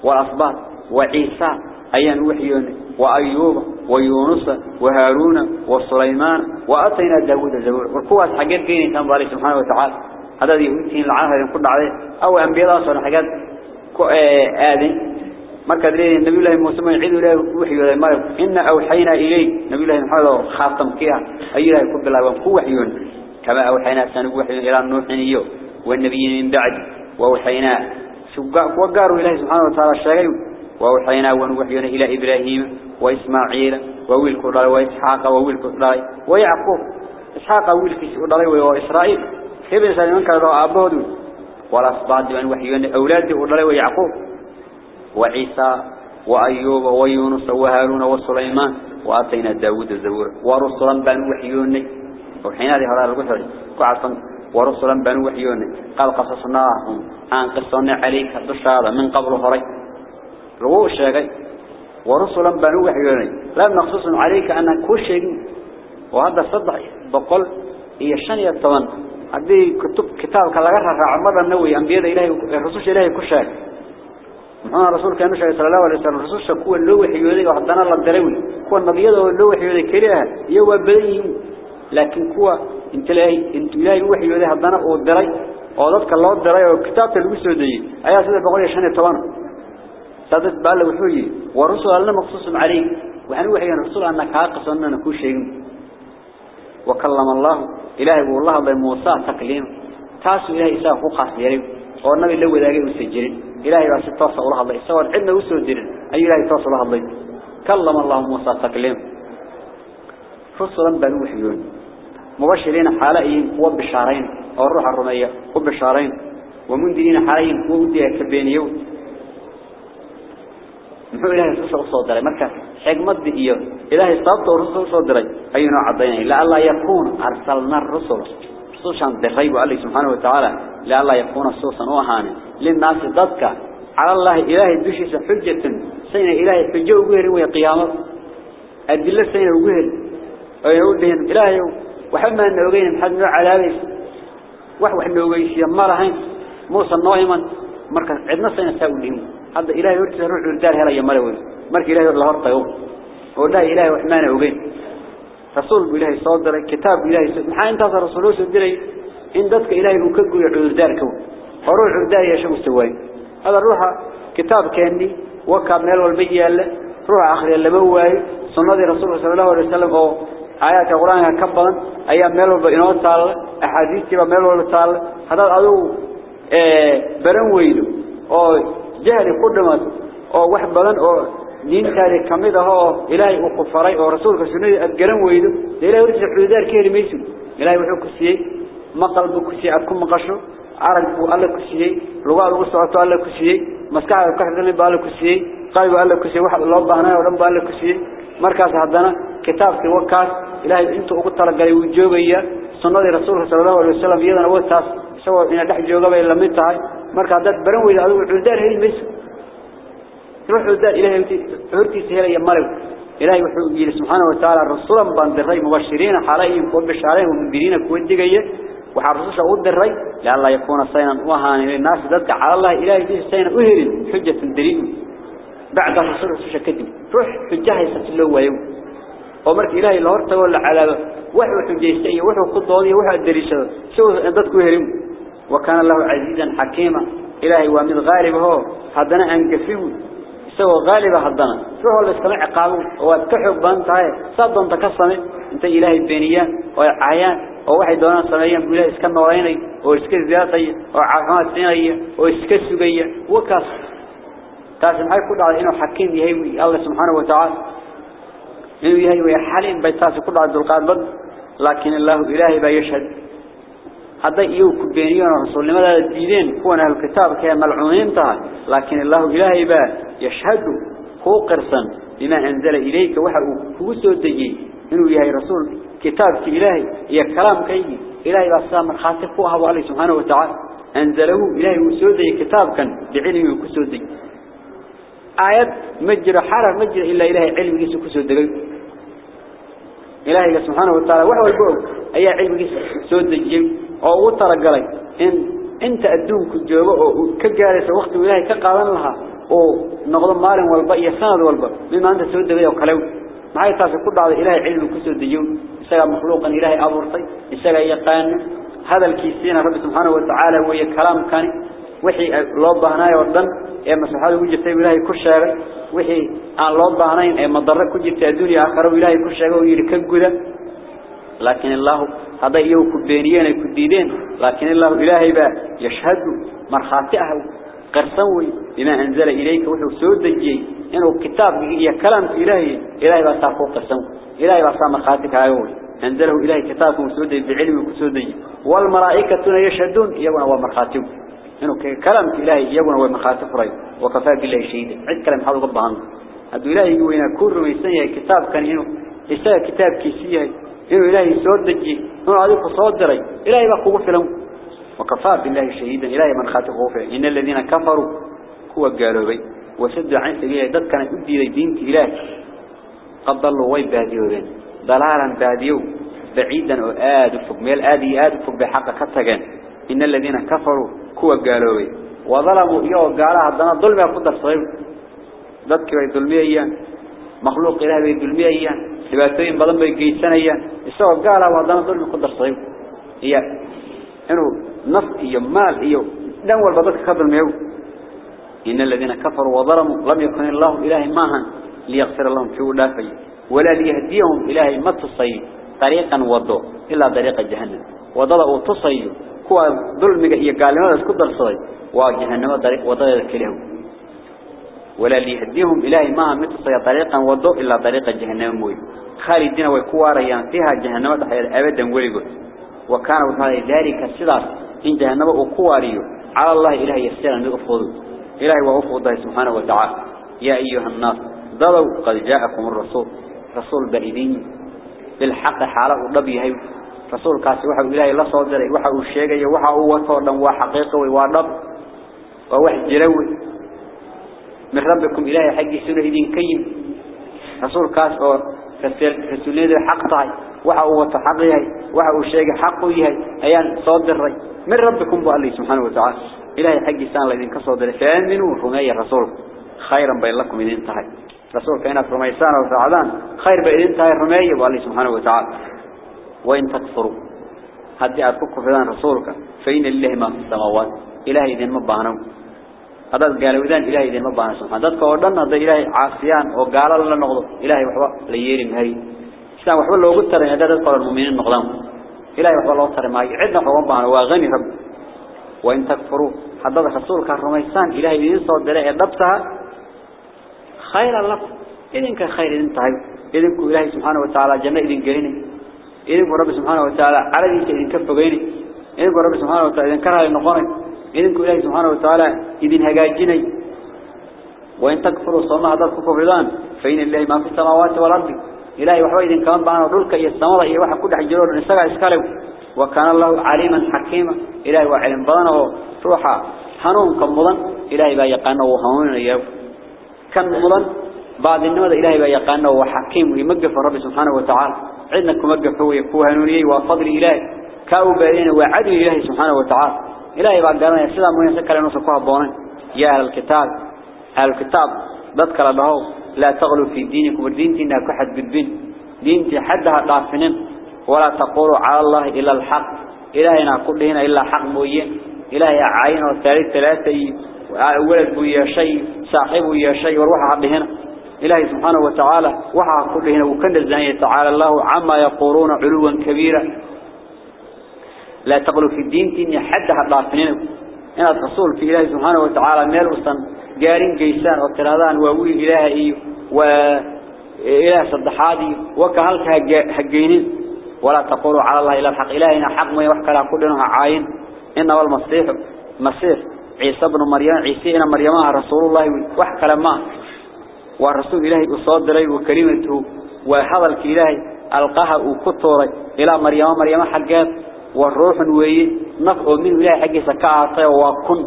والأصباط وعيسى أيان وحيون وأيوب ويونس وهارون وسليمان وأتينا داود الزبور. والقوة حاجات بين كان بالله سبحانه وتعالى. هذا يؤتين العهد يقول عليه. أو أنبياء صار حاجات آذن ما كدري النبي الله موسى ما يعيد له وحي ولا ما إن أوحينا إليه نبي الله محمد خاتم كيها أي لا يكون بالله وهو وحيون كما أوحينا سنو وحي إلى النوح نيو والنبي من بعد وأوحينا وقاروا إليه سبحانه وتعالى الشيء وأوحينا ونوحينا إلى إبراهيم وإسماعيل وويل كرلاي وإسحاق وويل كرلاي ويعقوب إسحاق وويل كرلاي وإسرائيل كيف يسأل من كان أبوه والأصباد من وحينا أولاد كرلاي ويعقوب وعيسى وأيوب ويونس وهارون وسليمان وآتينا داود الزبور. ورسلا بن وحيوني وحين هذه هذا القصر كعفا ورسلا بن وحيوني قال قصصناهم. عن قصنا عليك دشارة من قبل هري لو شيء ورسلا بن وحيوني لم نقصص عليك أن كل وهذا صدق. بقول هي الشنية طبعا هذه كتب كتاب كلا عمر النووي أنبياء إلهي الرسول إلهي كل شيء. محمد رسول كان شيء صلى الله عليه وسلم الرسول شكوا اللو وحيودي وحدنا الله الدروي كوا النبي هذا اللو وحيودي كلها يوا بدين لكن كوا انت لاهي انت لاهي وحيودي حدنا أو دري أو ذلك الله الدري وكتاب الوسودي أيا سيده بقول شان طبعا سادت بال وحوي. ورسول الله مخصوص عليه. وحن وحي الرسول انك قصنا نكون شيء. وكلم الله إلهي والله بموسى تكليم. تاسو إلهي إساء فوقه يريد والنبي لو ذاك يسجل إلهي بس توصل الله الله سوى عندنا وسودين أي إلهي توصل الله الله كلم الله موسى تكليم رسلا بنو وحيون مبشرين حالين وبشارين أو الروح الرمية وبشارين ومنذرين حالين ودي كبينيو محو إلهي رسول صدري مركا حكمة إياه إلهي صابت ورسول صدري أي نوع عضينا لا الله يكون أرسلنا الرسل رسوشا دريب عليه سبحانه وتعالى لا الله يكون صوصا وهانا للناس ضدك. على الله إلهي الدشيس حجة سين إلهي حجة وقهر وهي قيامة. أدلة سين وقهر. ويقول بهم إلهي. وحما أنه وقين محد نوع على بيس وحوح أنه وقيس يمارهين موسى النوائما مركز عدنا سين ساول لهم. هذا إلهي يرتز روح الدار هلا يمالوي مركز إلهي الله هرطا يوم. والله إلهي وحمانا وقين رسول إلهي صادر كتاب إلهي محا انتصر رسوله سدري إن ذاتك إلهي وكقوا يعود دارك وروح عدار يشو السوين هذا الروح كتاب كأني وكاب ميل والبيئة روح آخر اللي بواي سنة رسول صلى الله عليه وسلم أو آيات القرآن كبلا أيام ميل والبيئة تعالى أحاديث تبا ميل والبيئة هذا الأدو إيه برن ويدو. أو جهل قدمت. أو واحد بلن أو diintaada kamid ah oo ilaahay uu qofaray oo rasuulka sunnada aad garan weydo ilaahay warkiisa xuduudaar ka heli maysid ilaahay maqal buu ku siiyey aad ku maqasho arag buu alle ku siiyey lugaad ugu socoto alle ku siiyey maskaxda ka xidhan baa alle ku siiyey qalbi alle ku siiyey wax loo baahnaa oo dhan baa alle ku siiyey markaas haddana kitaabkii wakaas ilaahay intuu ugu talagalay wuu joogaya sunnadii rasuulka sallallahu alayhi wasallam iyadana wataas isagoo ina dhex jooga bay la mid tahay marka haddaad baran weydo adigu xuduudaar heli maysid روح ذا إلهي هرتي سهلا يمرق إلهي وحي سبحانه وتعالى رسولا بان مبشرين حاليهم وبشارين ومنذرين كود دقية وحرصوش أود الري لألا يكون صينا وهان للناس ذاتك. على الله إلهي فيه صينا أهل حجة دليل بعد الرسول رسوش كدم روح حجة يستلو ويوم. ومرك إلهي الهرطة ولا على وحي حجة يستعي وحي خطوة وحي الدريشة سوى ذاتك أهلهم وكان الله عزيزا حكيما. إلهي ومن غالب هو هذا أنقفيه سوى غالبا حدنا شو هو الاسلام عقابه هو تحب انت هاي صدن تكسمي انت اله البينية وعيان. ووحي دونان صميان بلا اسكن وغيني واسكن زياطي وعقام السيني واسكن سجي وكس تاسم هاي كل على إنه حكيم يهيوي. الله سبحانه وتعالى. يهيوي. حالين بيتاسي كل على الدلقات لكن الله اله بيشهد. هذا يو كبيريون الرسول لماذا الدين هو أن الكتاب كي ملعونين تهي لكن الله إلهي با يشهد هو قرصا بما أنزل إليك وحقه هو سودجي منه يهي رسول كتاب كي إلهي إيا كلام كي إلهي بأسلام الخاسف هو أهو عليه سبحانه وتعالى أنزله إلهي وسودجي كتاب كان بعلمه كسودجي آيات مجر حرف مجر إلا إلهي علمه كسودجي إلهي سبحانه وتعالى وحوى البعض أي علمه كسودجي علم جيسو سود الجيب أو وطرق لي إن أنت أدوم كجوبة كجالس وقت إلهي كقاضن لها أو نقض مال والبا يسند والبا بما أنت سود دقيق وكلو معي تاسي كل على إلهي علم كسو دقيق إساق مخلوقا إلهي أبورتي إساق يقان هذا الكيسين رب سبحانه وتعالى وهي كلام كان وحي لو باهناي ودن ee maslaxada ku jirtay ilaahay ku sheegay. Wixii aan loo baahnayn ee madarro ku jirtay adduunyo aakhiro ilaahay ku sheegay. Oo yiri ka guda. Laakiin allah هذا يو كبيريان يعني كديدين لكن الله إلهي با يشهد مرخاته قرصوي بما أنزل إليك وحو سود الجي إنه كتاب يكلم إلهي إلهي با صافو قرصو إلهي با صام مرخاتك عيوي أنزله إلهي كتابه سود بعلم وسود والمرائكة يشهدون يبنى ومرخاته إنه كلام إلهي يبنى ومرخاته رأي وكفاء بالله شهيد عد كلام حضو قبه عنه. هذا إلهي وإن كل كتاب كان إنه إساء كتاب كيسية. إنه إلهي سود دجي إنه عليك صوت دري إلهي بقوة في لهم وكفى بالله شهيدا إلهي من خاطف غوفه إن الذين كفروا هو قالوا بي وسدوا عن سبيل ذات كان يبدي دينك إلهي قد ضلوا وي باديوين ضلالا باديو بعيدا وآد فوق ميل آدي آد فوق بحق كتغان إن الذين كفروا كوا قالوا وظلموا يو قالوا هذا ظلم يقدر صغير ذاتك يظلميا مخلوق إله يظلميا سباتين بضم يقيسانيا يسوى قالوا هذا ظلم يقدر صغير هي إنه نفط يمال إيو دم والبضك خضر ميو إن الذين كفروا وظلموا لم يكن الله إله ماهن ليغفر لهم شو دافي ولا ليهديهم إلهي ما تصي طريقا وضو إلا طريق جهنم وضلوا تصي kuwa dulmiga iyo gaalnimada isku darsaday waa jahannamo dariiq wadada kaliya ولا ليهديهم إلهي ما هم متصي طريقا وضوء إلا طريق جهنم موي خالي الدين وكواريان فيها جهنم تحيا أبدا ولقد وكان وصال ذلك السلاس في جهنم وكواريو. على الله إلهي يستيرا نغفوذ إلهي وغفوذ سبحانه وتعالى. يا أيها الناس ضلوا. قد جاءكم الرسول. رسول بريدين بالحق حاله ربي هاي. رسول كاسي وحب إلى الله صدر وحب الشيقة وحب وطردا وحقيقة وحب وحب جروي من ربكم إلهي حقي سنة إذن كيم رسول كاس أو رسولين حق طاي وحا ووتو حقيه وحا وشيغي حقه يهي أيان صدري من ربكم بو الله سبحانه وتعالى. إلهي حقي سنة لذين كصدري فأمنوا رمي الرسول. خيرا بين لكم إذن تهي رسول كائنات رميسان وسعدان خير بإذن تهي رمي بو الله سبحانه وتعالى. وإن تكفروا. هدي فلان رسولك. فإن الله ما في السماوات. إلهي ذين مباهنهم هذا قالوا إذن إلهي ذين مباهنهم سبحانه هذا كوردن هذا إلهي عاصيان وقال الله نغضو إلهي وحبا لييري مهي إسلام وحبا لو قلت ترين هذا تذكر المؤمنين نغضام إلهي وحبا الله ترين معي عدنا قوام بحنا وغني رب وإن تكفروا هذا رسولك الرميسان إلهي ذين صوت دلاء دبتها خير الله إذن كخير إذن تعيب إذن إلهي سبحانه وتعالى جنة إذن قريني إذن رب سبحانه وتعالى ذلك إذن كف بيني إذن رب سبحانه وتعالى إذن كره النقرن إذن إلهي سبحانه وتعالى إذن هجاجني وإن تكفروا صنع هذا الكفر بلان فإن الله ما في السماوات والأرض. إلهي وحوى إذن كمان بعنا إيا السماوات إيا وحا كل حجرور نساق إسكالو. وكان الله عليما حكيما. إلهي وعلم بضانه روحا حنون كمضان إلهي با يقانه وحنون إياه كان مضان بعد النمذ إلهي با يقانه وحكيم ويمقف رب سبحانه وتعالى. عندنا كمقف هو يكوه نوريه وفضل إلهي. كاو بارين وعدل إلهي سبحانه وتعالى. إلهي بعد قالنا يسلام وين سكر نسكوها بونا يا أهل الكتاب أهل الكتاب ذكر له لا تغلوا في دينكم الدين تنا كحد بالبين دين حدها ضعفنين ولا تقولوا على الله إلا الحق. إلهنا كلهنا إلا حق موين إلهي عين وثالث ثلاثة. ولد بويا شيء صاحبه يا شيء وروح عبدهنا إلهي سبحانه وتعالى وحا كلهنا وكن الزانية تعالى الله عما يقولون علوا كبيرا. لا تقلوا في الدين تيني حد هدافنين إن الرسول في إله سبحانه وتعالى ميل وصن جارين جيسان وترادان وأولي إلهي وإله صدحادي وكهلك هجينين ولا تقولوا على الله إلا الحق. إلهنا حق ما يوحك لا كلنا عاين. إنه المسيح مسيح عيسى بن مريم عيسى إن مريمها رسول الله وحك لما. ورسول إلهي أصدره وكلمته. وهذا الإلهي ألقاها وكتوري إلى مريم. مريم حقات والروح وي نفع من إلهي حق سكاعة وكن.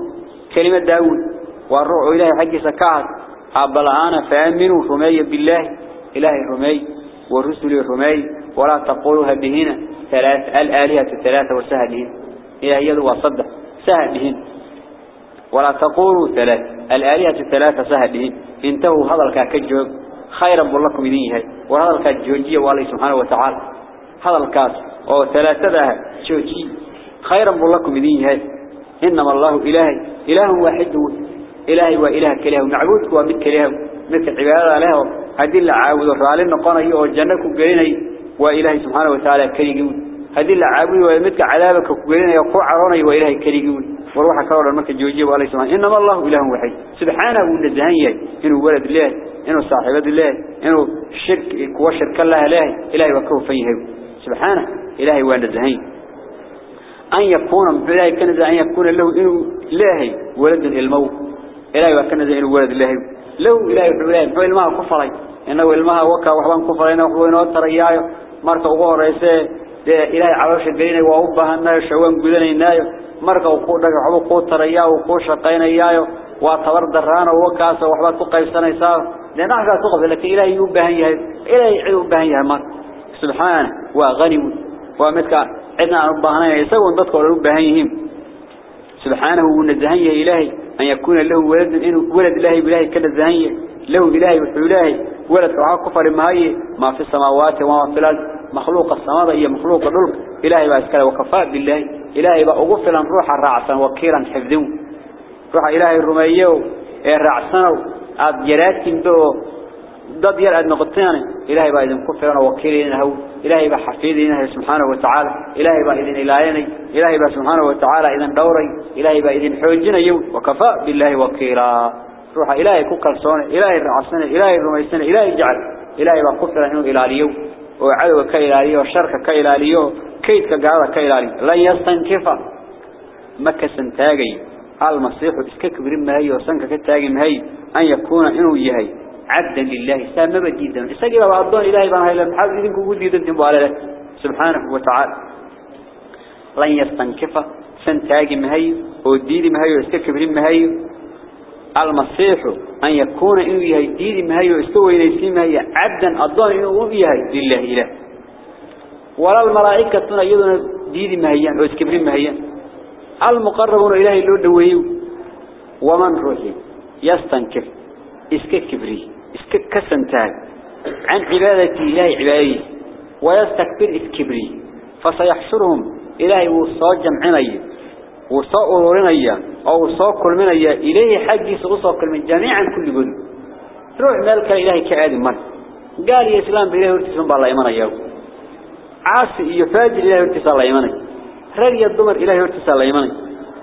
كلمة داود والروح إلهي حق سكاعة أبلعانا فأمنوا رمي بالله إلهي رمي والرسل رمي ولا تقولوا هبهنا ثلاث الآلهة ثلاثة وسهدهن إلهي يدو وصدق سهدهن ولا تقولوا ثلاث. الآلهة ثلاثة سهدهن انتهوا هذا الكاكجوب. خيرا بلكم إذنه وهذا الكاجوجية والله سبحانه وتعالى. هذا الكاس أو ثلاثة شوشي خيرا بلكم إذنه إنما الله إلهي إله واحد. إلهي وإله كله معبودك ومثل كله مثل عبادة له. هذه اللي عاود الرالين نقانا وجنك قليني وإلهي سبحانه وتعالى كريقون هذه اللي عاود ومثل عذابك قليني يقوع عروني وإلهي كريقون وروح كور المكة الجوجية وعليه سبحانه. إنما الله إله واحد. سبحانه ونزهنيه إنه ولد الله إنه صاحب الله إنه شرك كوا شرك الله إله إلهي وكوه فيه سبحانه إلهي ونزهين أن يكون بلاي كنز أن يكون له إنه إلهي ولد الموت. إلهي وكنز إنه ولد الله له إلهي وحبلاي فهو الماء كفري. إنه الماء وكا وحبان كفرين وحبوين وطريايو مركا وقوه رئيسي إلهي عروش الدين وأبها النايو شوان قدنين النايو. marka uu ku dhaga waxba ku taraya uu ku shaqeynayaayo waa tabar daraan oo wakaas waxba ku qaybsanaysaa dinaca ku qabla laakiin ilaahay uu baahan yahay ilaahay uu baahan عنا ربنا يسوون ضد قرار بهيهم سبحانه ونزهية إلهي أن يكون له ولد ولد الله بله كنزهية له بله وحوله ولد عاقف المهاي ما في السماوات وما في الأرض مخلوق السماء هي مخلوق الأرض إلهي بأسكال وكفاء بالله إلهي بأغفة لن روح الرعصا وكيرا حفظه. روح إلهي الرمييو الرعصا إيه أبجراتين دو wakiilina haw ilaahay baa xafiidina subhanahu wa ta'ala ilaahay baa idin ilaayanay ilaahay baa subhanahu wa ta'ala idin dhowray ilaahay baa idin xoojinayo wakafa billahi wakiila ruuxa ilaahay ku kalsoon ilaahay raacsan ilaahay rumaysan ilaahay jecel ilaahay baa ku filan inuu ilaaliyo oo cadawga ka ilaaliyo sharka ka ilaaliyo كيد كجارة كيلالي لن يستنكف مكة سنتاجي المسيح إسكك بريم مهي وسنك كتاجي مهي أن يكون إنه يهي عبدا لله سام بديدا استجب بعضون إلهي بنا إلى الحال إذن يدنتم على له. سبحانه وتعالى. لن يستنكف. سنتاجي مهي وديد مهي وإسكك بريم مهي. المسيح أن يكون إنه يهي ديد مهي وإستوى إليه مهي. عبدا أضون إنه يهي لله إله. ولا الملائكة أيضا ديدي مهيان وإسكبرين مهيان المقربون إلهي اللو دويو. ومن روحي. يستنكف. إسككبري إسككسنتاج عن عبادة إلهي عبادي ويستكبر إسكبري فسيحشرهم. إلهي وصاء جمعني وصاء أورورنيا أو وصاء كل منيا إلهي حقي سوصاء كل من جميعا كل قد روح مالك إلهي كآدم من. قال يا إسلام بإلهي ورتسم بالله إيمان أياه عاصي iyo faajir ilaahay hortiisa la imanay rag iyo dumar ilaahay hortiisa la imanay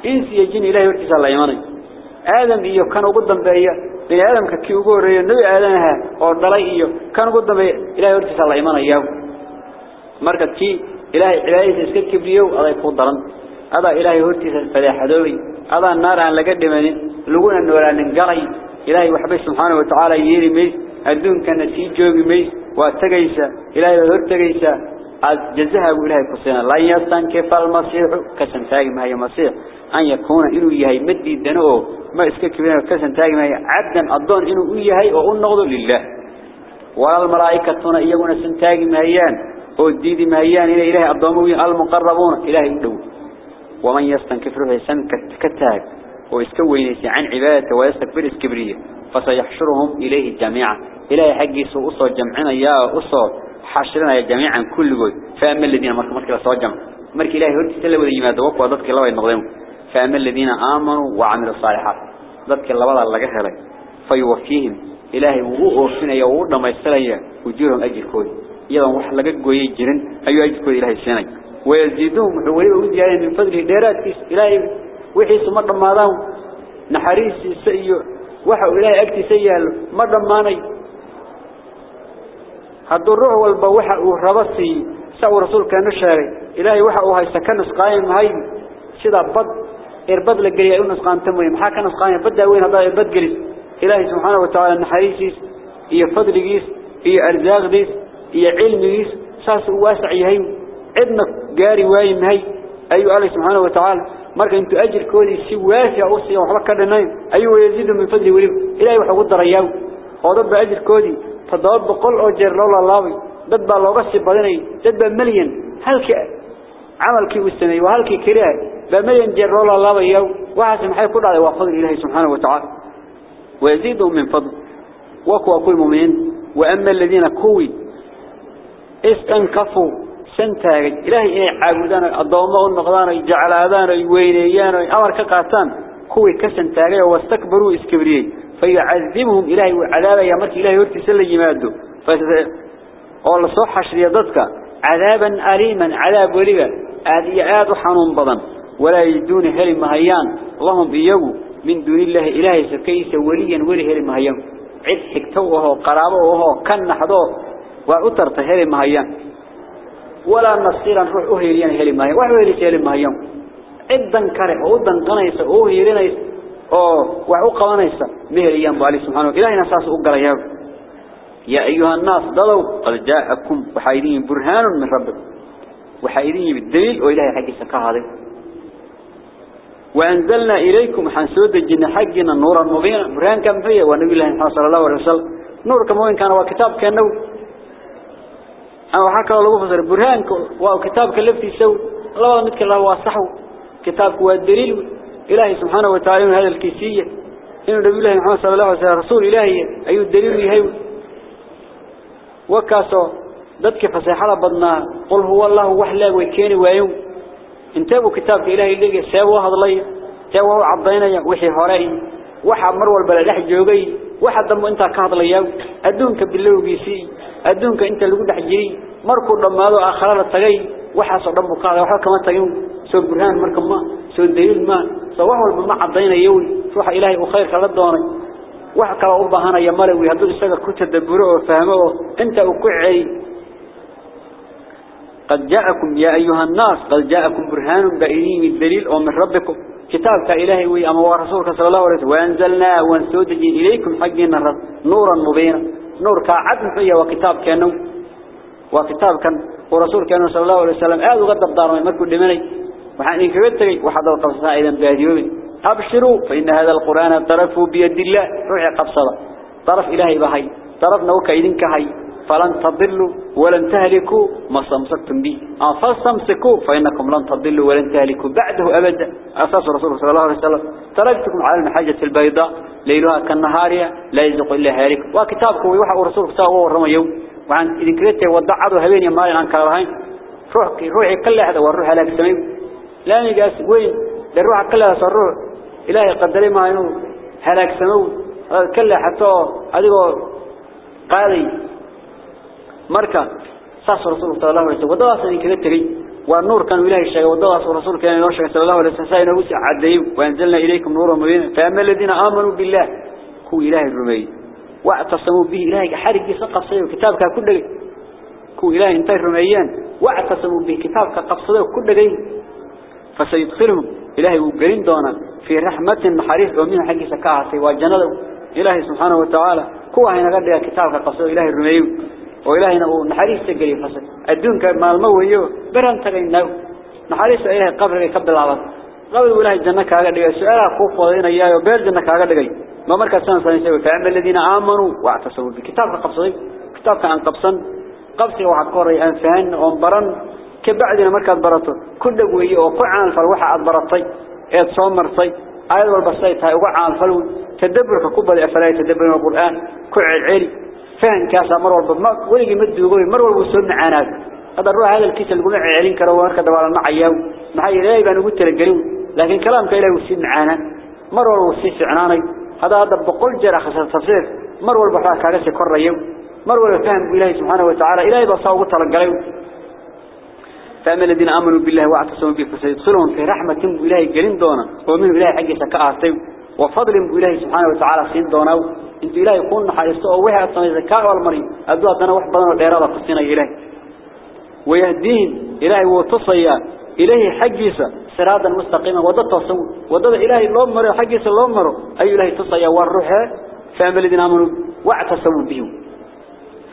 insi iyo jin ilaahay hortiisa la imanay aadam iyo kan ugu dambeeya bini aadamka kii ugu horeeyay nabi aadanaha oo dhalay iyo kan ugu dambeeya ilaahay hortiisa la imanaya marka tii ilaahay cibaadadiisa iska kibriyo aday ku daran ada ilaahay hortiisa fadaaxadoobay ada naar aan laga dhimanin laguna noolaanin galay ilaahay waxba subhanahu wa ta'ala yeeri meey adduunkana جزها إلهي كسينا لا يستنكف المسيح كسنتاج ما هي مسيح أن يكون إنه يهي مدي الدنو ما إسكك بينه كسنتاج ما هي عبدا أضون إنه يهي أو النغض لله. ولا الملائكة هنا إيقون سنتاج ما هيان الديد ما هيان إلى إلهي أضوموي المقربون. إلهي الدو ومن يستنكف روحي سنك كتاج ويسكوي نسي عن عبادته ويستكبر إسكبرية فسيحشرهم إليه جميعا إلهي حقي سوء أصر جمعنا يا أصر حشرنا جميعا كل جود فأما الذين مرك مرك لا صاجم مرك إلهي هرت سلوا ذي ما دوق وضدك الله ينقذهم فأما الذين آمنوا وعملوا الصالحات. ضدك الله وضع الله جهله فيوفيهم. إلهي وقوه فينا يورنا ما يستلي وجوههم أجر كود. يلا وح لقى جوي جرن. أيو أجر كود إلهي سنة ويزيدهم. وحولي وزيادة من فضله ديرات إلهي وحي سمر رمضان. نحريس سيء وحو إلهي أكتي سيء مر هذا الروح والبوحة وربصي سأو رسول كان الشاري إلهي وحا هاي سكنس قائم هاي سيدا بد إربد لقريا يونس قان تموي محا كنس قائم بدا وين هذا إربد قريس إلهي سبحانه وتعالى نحريسيس إيا فضلقيس إيا أرزاق ديس إيا علميس ساس واسع يهي عدنا قاري وايم هاي أيها الله سبحانه وتعالى si waafi ah u siiyo waxba ka dhanayn ayuu yaziidu min fadli wali ilaahay waxa ugu darayaa oo dad ba ajirkoodii فدار بقول أجر لا لاوي. بدب الله بس بدني بدب بمليون هل ك عمل كي مستني وهل كي كريه. بمليون جر لا لاوي يو. واحد محي كل على واحد إله سبحانه وتعالى. ويزيدهم من فضل. وقوا كل مؤمن وأما الذين كوي. استنكفوا سنتاج إله عبودان الضامون مغذان الجعلان الوينيان أمر كقاتان. كوي كسنتاج واستكبروا إسكبرين فيعذبهم إلهي وعذاب يا مرك إلهي ورتسل يماده فقال صح شريضتك عذابا أليما عذاب وليبا هذه آد حنون بضن ولا يجدون هل مهيان. اللهم بيو من دون الله إلهي سكيس وليا ولي هل مهيان. عد حكتوه قرابه وهو كان نحضوه وأترت هل مهيان. ولا نصيرا روح أهيريان هل مهيان. وحوه هل مهيان. عدا كره وعدا قنيس أهيرينيس oo wax u qabanaysa meheriyaan baa subhanahu wa ilaahina saas u galayaa ya ayuha an-nas dalaw qad ja'akum wahaydin burhanun min rabbikum wahaydin bidalil oo ilaahay xaqiisa ka haday وأنزلنا إليكم حنسود الجن حقنا نورا مبينا برهان كان فيه ونبي الله صلى الله عليه وسلم نور كموين كان وكتاب كان نو أو حكى الله فصل برهان وكتاب كلفتي سو الله متك الله واصحه كتاب هو الدليل إلهي سبحانه وتعالى من هذا الكيسية. إنه نبي الله محمد صلى الله عليه وسلم رسول إلهي. أي الدليل يهي وكاسو ذاتك فسيحة بدنا قل هو الله وحلا ويكيني ويوم. انتبهوا كتابك إلهي اللي ساوى هذا الله ساوى عضينا وحي هرائي وحا مروا البلدح جوغي. وحا دمو انتا كهض لياو أدونك بالله بيسي أدونك انت اللي قد حجري. مركو دمادو آخرار التغي. وحا صدمو كهض وحا كما تغيون. سو برهان مركب ما سو دليل ما. سواء والبما عضينا يوي. روح إلهي وخير كلا دوني. haduu isaga ku tadaburo oo fahmo inta uu ku cay قد جاءكم يا أيها الناس قد جاءكم برهان بأيين الدليل ومن ربكم. كتابك إلهي وي أما ورسولك صلى الله عليه وسلم. وأنزلنا وانسودجي إليكم حقنا نورا مبينا. نور كعدن فيه وكتاب كانوا. وكتاب كان ورسول كان صلى الله عليه وسلم. آذوا قد الدار من مركو لمني وحانين كبتغي وحضر قبصنا إذا بهديوبين أبشروا فإن هذا القرآن طرفه بيد الله روحي قبصة طرف إلهي بهي طرف نوك إذنك هي فلن تضلوا ولن تهلكوا ما استمسكتم به. فاستمسكوا فإنكم لن تضلوا ولن تهلكوا بعده أبدا. أساس رسول صلى الله عليه وسلم. تركتكم على المحجة البيضاء ليلها كالنهارية لا يزق إلا هالك. وكتابكم ويوحى صلى الله عليه وسلم. وعن إذن كريته ودعضوا هبين يمالي عن كارهين. روحي روحي كل هذا والروح هلاك سميم لا يقاس وين؟ الروح كلها صروح إلهي قدري ما إنه هلاك سمو. كلا حتى هذه قاضي. مركا ساس رسول صلى الله عليه وسلم. ودواس إن كذا تري والنور كان إلهي الشيء. ودواس رسول كان يرشق صلى الله عليه وسلم. ساين وسع عديم. وأنزلنا إليكم نورا مبينا فأما الذين آمنوا بالله هو إلهي الرمي. واعتصموا به. إلهي حرق سقف صيو كتابك كل هو إلهي انتهي الرميان واعتصموا به. كتابك قفصده كل جيد فسيدخلهم. إلهي وقرين دونا في رحمة محاريس ومن حق سكاعتي وجنده إلهي سبحانه وتعالى كوا هنا قد كتابك قصده إلهي الرميو وإلهي نحاريس تقري فصل أدونك ما الموهيو بران تغين نو. نحاريس إلهي قبر يقبل العبد. قبل إلهي الجنة كاغا دقي سؤالا خوف وضينا إياه. وبير جنة كاغا دقي ما مركز سنة سنة سنة فأما الذين آمنوا واعتصموا. بكتابك قبصده كتابك عن قبصا قبصي وحكوري أنفهن وانبرن كبعدنا مركز برطه كل قوية وقعان فالوحى أدبرطي eed soo martay ayad walba say tahay uga caalfal tadabburka ku badi afalay tadabburka quraan ku celceli fahankaas mar walba ma waligi ma duugo mar walba soo macaanaad hada ruux hadalkiisa lagu celcelin karo marka dabaal ma cayaw maxay ilaahay baan ugu talagelin laakiin kalaamka ilaahay wuu si macaana mar walba wuu si ficnaanay hada hada boqol jeer akhrisan tafsiir mar walba waxa kaaga sii فأما الذين آمنوا بالله وأعتصموا به فسيدخلهم في رحمة إلهي قلين دونا. ومنه إلهي حقي سكاعتي وفضل إلهي سبحانه وتعالى سين دونا. انت إلهي يكون حيث أوهي أصلا الزكاة والمريم أدوات أنا بدنا الإرادة قصينا إلهي. ويهدين إلهي وتصيا إلهي حقيسا سرادا مستقيما. وضد تصور وضد إلهي اللهم مروا حقيسا اللهم مروا أي إلهي تصيا والروح. فأما الذين آمنوا وأعتصموا بهم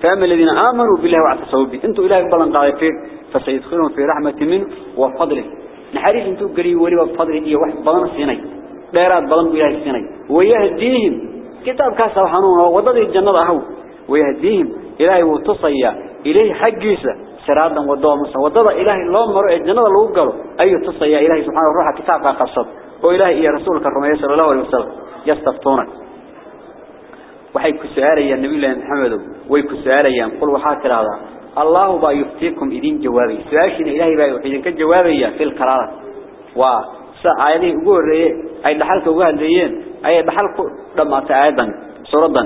فأما الذين آمنوا بالله وأعتصموا به. أنتوا إلهي بلن قايفين فسيدخلهم في رحمة منه وفضله. نحريف أنتوا قريب ولي بفضله إيه واحد بلن سيني. ديرات بلن إلهي سيني. ويهديهم. كتاب كاسا وحنون وضد الجنة أهو. ويهديهم. إلهي وتصيا. إليه حقيسا سرادا ودوا موسى وضد إلهي اللهم مروا الجنة لو قالوا أي تصيا. إلهي سبحانه الروح كتاب قصد. وإلهي يا رسولك الرمي صلى الله عليه وسلم. يستفتونك. waxay ku saarayaan nabiga maxamed way ku saarayaan qul waxa tirada الله با يفتيكم إذن جوابي. سؤالشين إلهي با يفتيكم جوابي في القرارة. وآياني أقول لي أي دحالك أقول لي أي دحالك لما تعادا سردا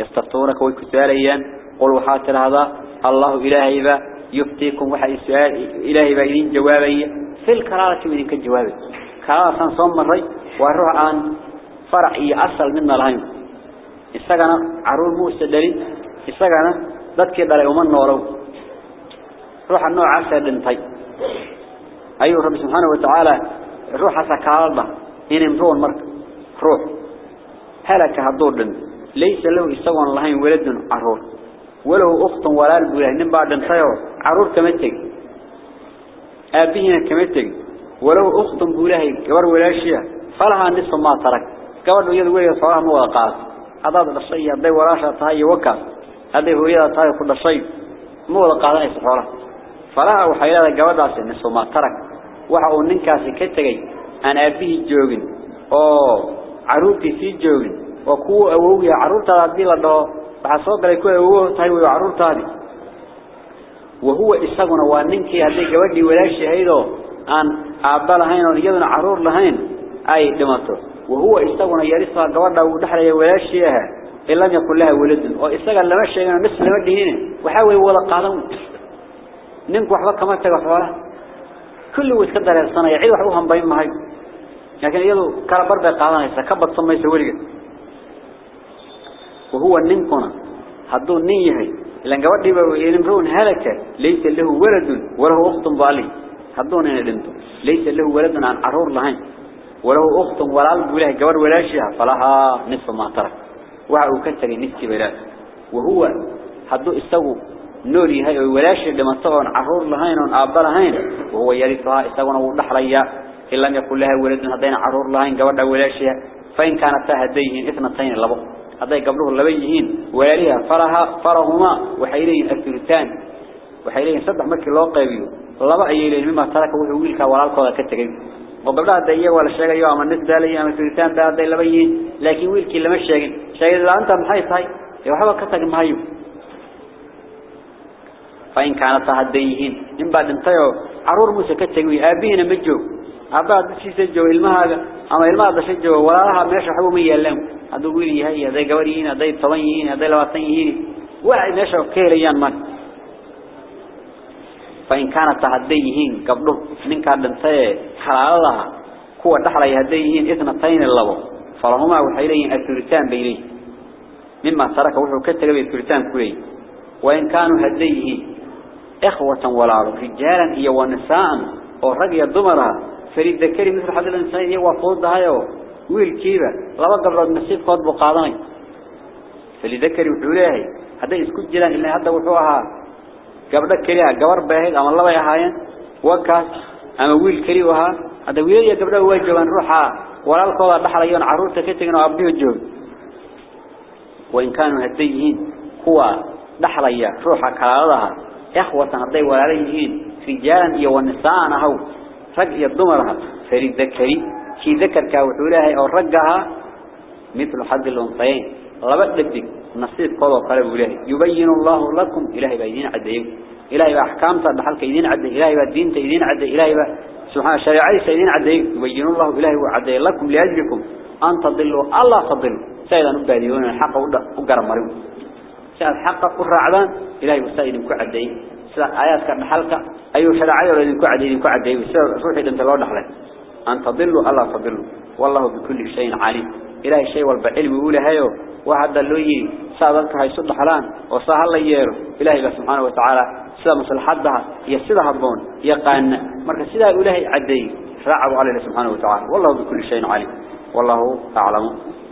يستطورك ويكتاليا قل وحاتر هذا الله إلهي با يفتيكم وحا السؤال إلهي با إذن جوابي في القرارة إذن كجوابي قرارة صنصم الرأي وروح عن فرحي أصل من الهين. إستغنى موسى الدليل. إستغنى dadkii dhalay uma noolow ruuxa noocaasa dhintay ayuu rabbi subxaanahu watacaala ruuxaasa kaalada in imruun marka ruux halaka hadduu dhinto laysa lahu isagoon lahayn waladun caruur walahu ukhtun walaal buu yahay nin baa dhintayoo caruur kama tegi aabbihiina kama tegi walahu ukhtun buu yahay gabar walaashiya falahaa nisfa maa tarag gabadhu iyadu weligeed xoolaha ma wada qaato hadaad dhashay haday walaasha tahay iyo wakaas hadday hooyada tahay ku dhashay ma wada qaadanayso xoolaha. Falaha waxay leedahay gabadhaasi nisu ma tarag waxa uu ninkaasi ka tegey aan aabihii joogin oo caruurtiisii joogin waa kuwa awowgiya caruurtaada haddii la dhaho. Waxaa soo galay kuwa awowo tahay wey caruurtaadii wahuwa isaguna waa ninkii hadday gabadhii walaashahaydoo aan aabba lahayn oon iyaduna carruur lahayn ay dhimato. Wahuwa isaguna yarisa gabadha uu dhexlaya walaashii ahaa. أن يكون لها ولد. وإستغنى لما شيئا نفس لما دهين وحاول ولا قادم ننك وحبك كما تقحوها كل ويتكدر السنة يعيد وحبوهم بين مهي لكن يدو كربر بي قادم يسكبت صمي سوريك وهو ننكنا هدو نيهي. لأن قبضي ينمرون هلك ليس له ولد وله أخت بالي. هدو نيهي ليس له ولد عن عرور لهين. وله أخت ولا بوله جبر ولا شيء. فلها نصف ما ترك. وعو كتر نصف بلا. وهو حدو استوى نوري هاي ولا شيء لما طبعا عرور لهين وأب لهين وهو يرثها استوى ونحريا إن لم يكن لها ولد هذين عرور لهين جبر ولا شيء فإن كانت هديهن اثنتين لبو. هذي قبله لبيهين ولا لها فرها فرهما وحيلين الثلثان. وحيلين صدح مكي لو قيبيو. لبا أيلين مما ترك وحويلك ولا القوة كتجيب وقبلها داية ولا شيء يوم النسبة لي أما سلطان ده ده لبيين لكن ويل كل مش شيء. شيء لا أنت محي صاي يوحوا كتر محيو فإن كانت هديهين إن بعد انتهوا عرور موسى كتجوي أبينا مجو. أباد شيء سجوا المها أما المها ده سجوا ولا لها ماشي حبوا مية لهم هذا ويلي هي هذا جوارين هذا طبيين هذا لوطنيين واحد ماشي كيريان ما فإن كانت هديهين قبله من كان انتهى حلالها كوا دخل يهديهين اثنتين اللبو. فلهما وحيلين الثلثان بيليه مما ترك وحو كتغ الثلثان كوي. وإن كانوا هديه إخوة ولا رجالا إيا ونساء. ورقي الضمرها فريد ذكري مثل حد الإنسان إيا وفوض هايو ويل كيبا لما قبل النسيب قد بقاضاني فلذكري وحوليه هذا يسكت جلان إلا هذا وحوها. gabdho kaliya gabar baahayd ama laba ahaayeen wakaas أما ويل كريوها هذا ويل يقبله ويجوان روحها ولا القضاء بحليون عرور تكتغن وعبنه الجو وإن كانوا هديهين هو دحليا روحها كالالها. إخوة هدي ولاليهين رجالا يوانسان هو رجي الضمرها فريد ذكري كي ذكر كاوحولها أو رجها مثل حد الانطيين لبقلت بك نصيب قضاء قرب إلهي يبين الله لكم إلهي بيدين عديم. إلهي بأحكام تدحلك إيدين عدين إلهي بأدين تأيدين عدين إلهي سبحانه الشريعة سيدين عدين يبين الله إلهي وعدين لكم لأجلكم أن تضلوا الله تضلوا سيدا نباديون الحق وقر مريم. سيدا الحق قرر عدان إلهي وستايدين كعدين سيدا آيات كان أي شرعي ولا يكون عدي يكون عدي. روحي دمت الله نحله أن تضلوا ألا تضلوا. والله بكل شيء عليم. إلهي شيء والبعلم يقول هايو واحد اللي سأذلك هاي صد حلان وصاها الله ييرو إلهي سبحانه وتعالى سيدا مصلحتها هي سيدا هبون يقان مركز سيدا إلهي عدي رعب عليه سبحانه وتعالى. والله بكل شيء عليم. والله أعلم.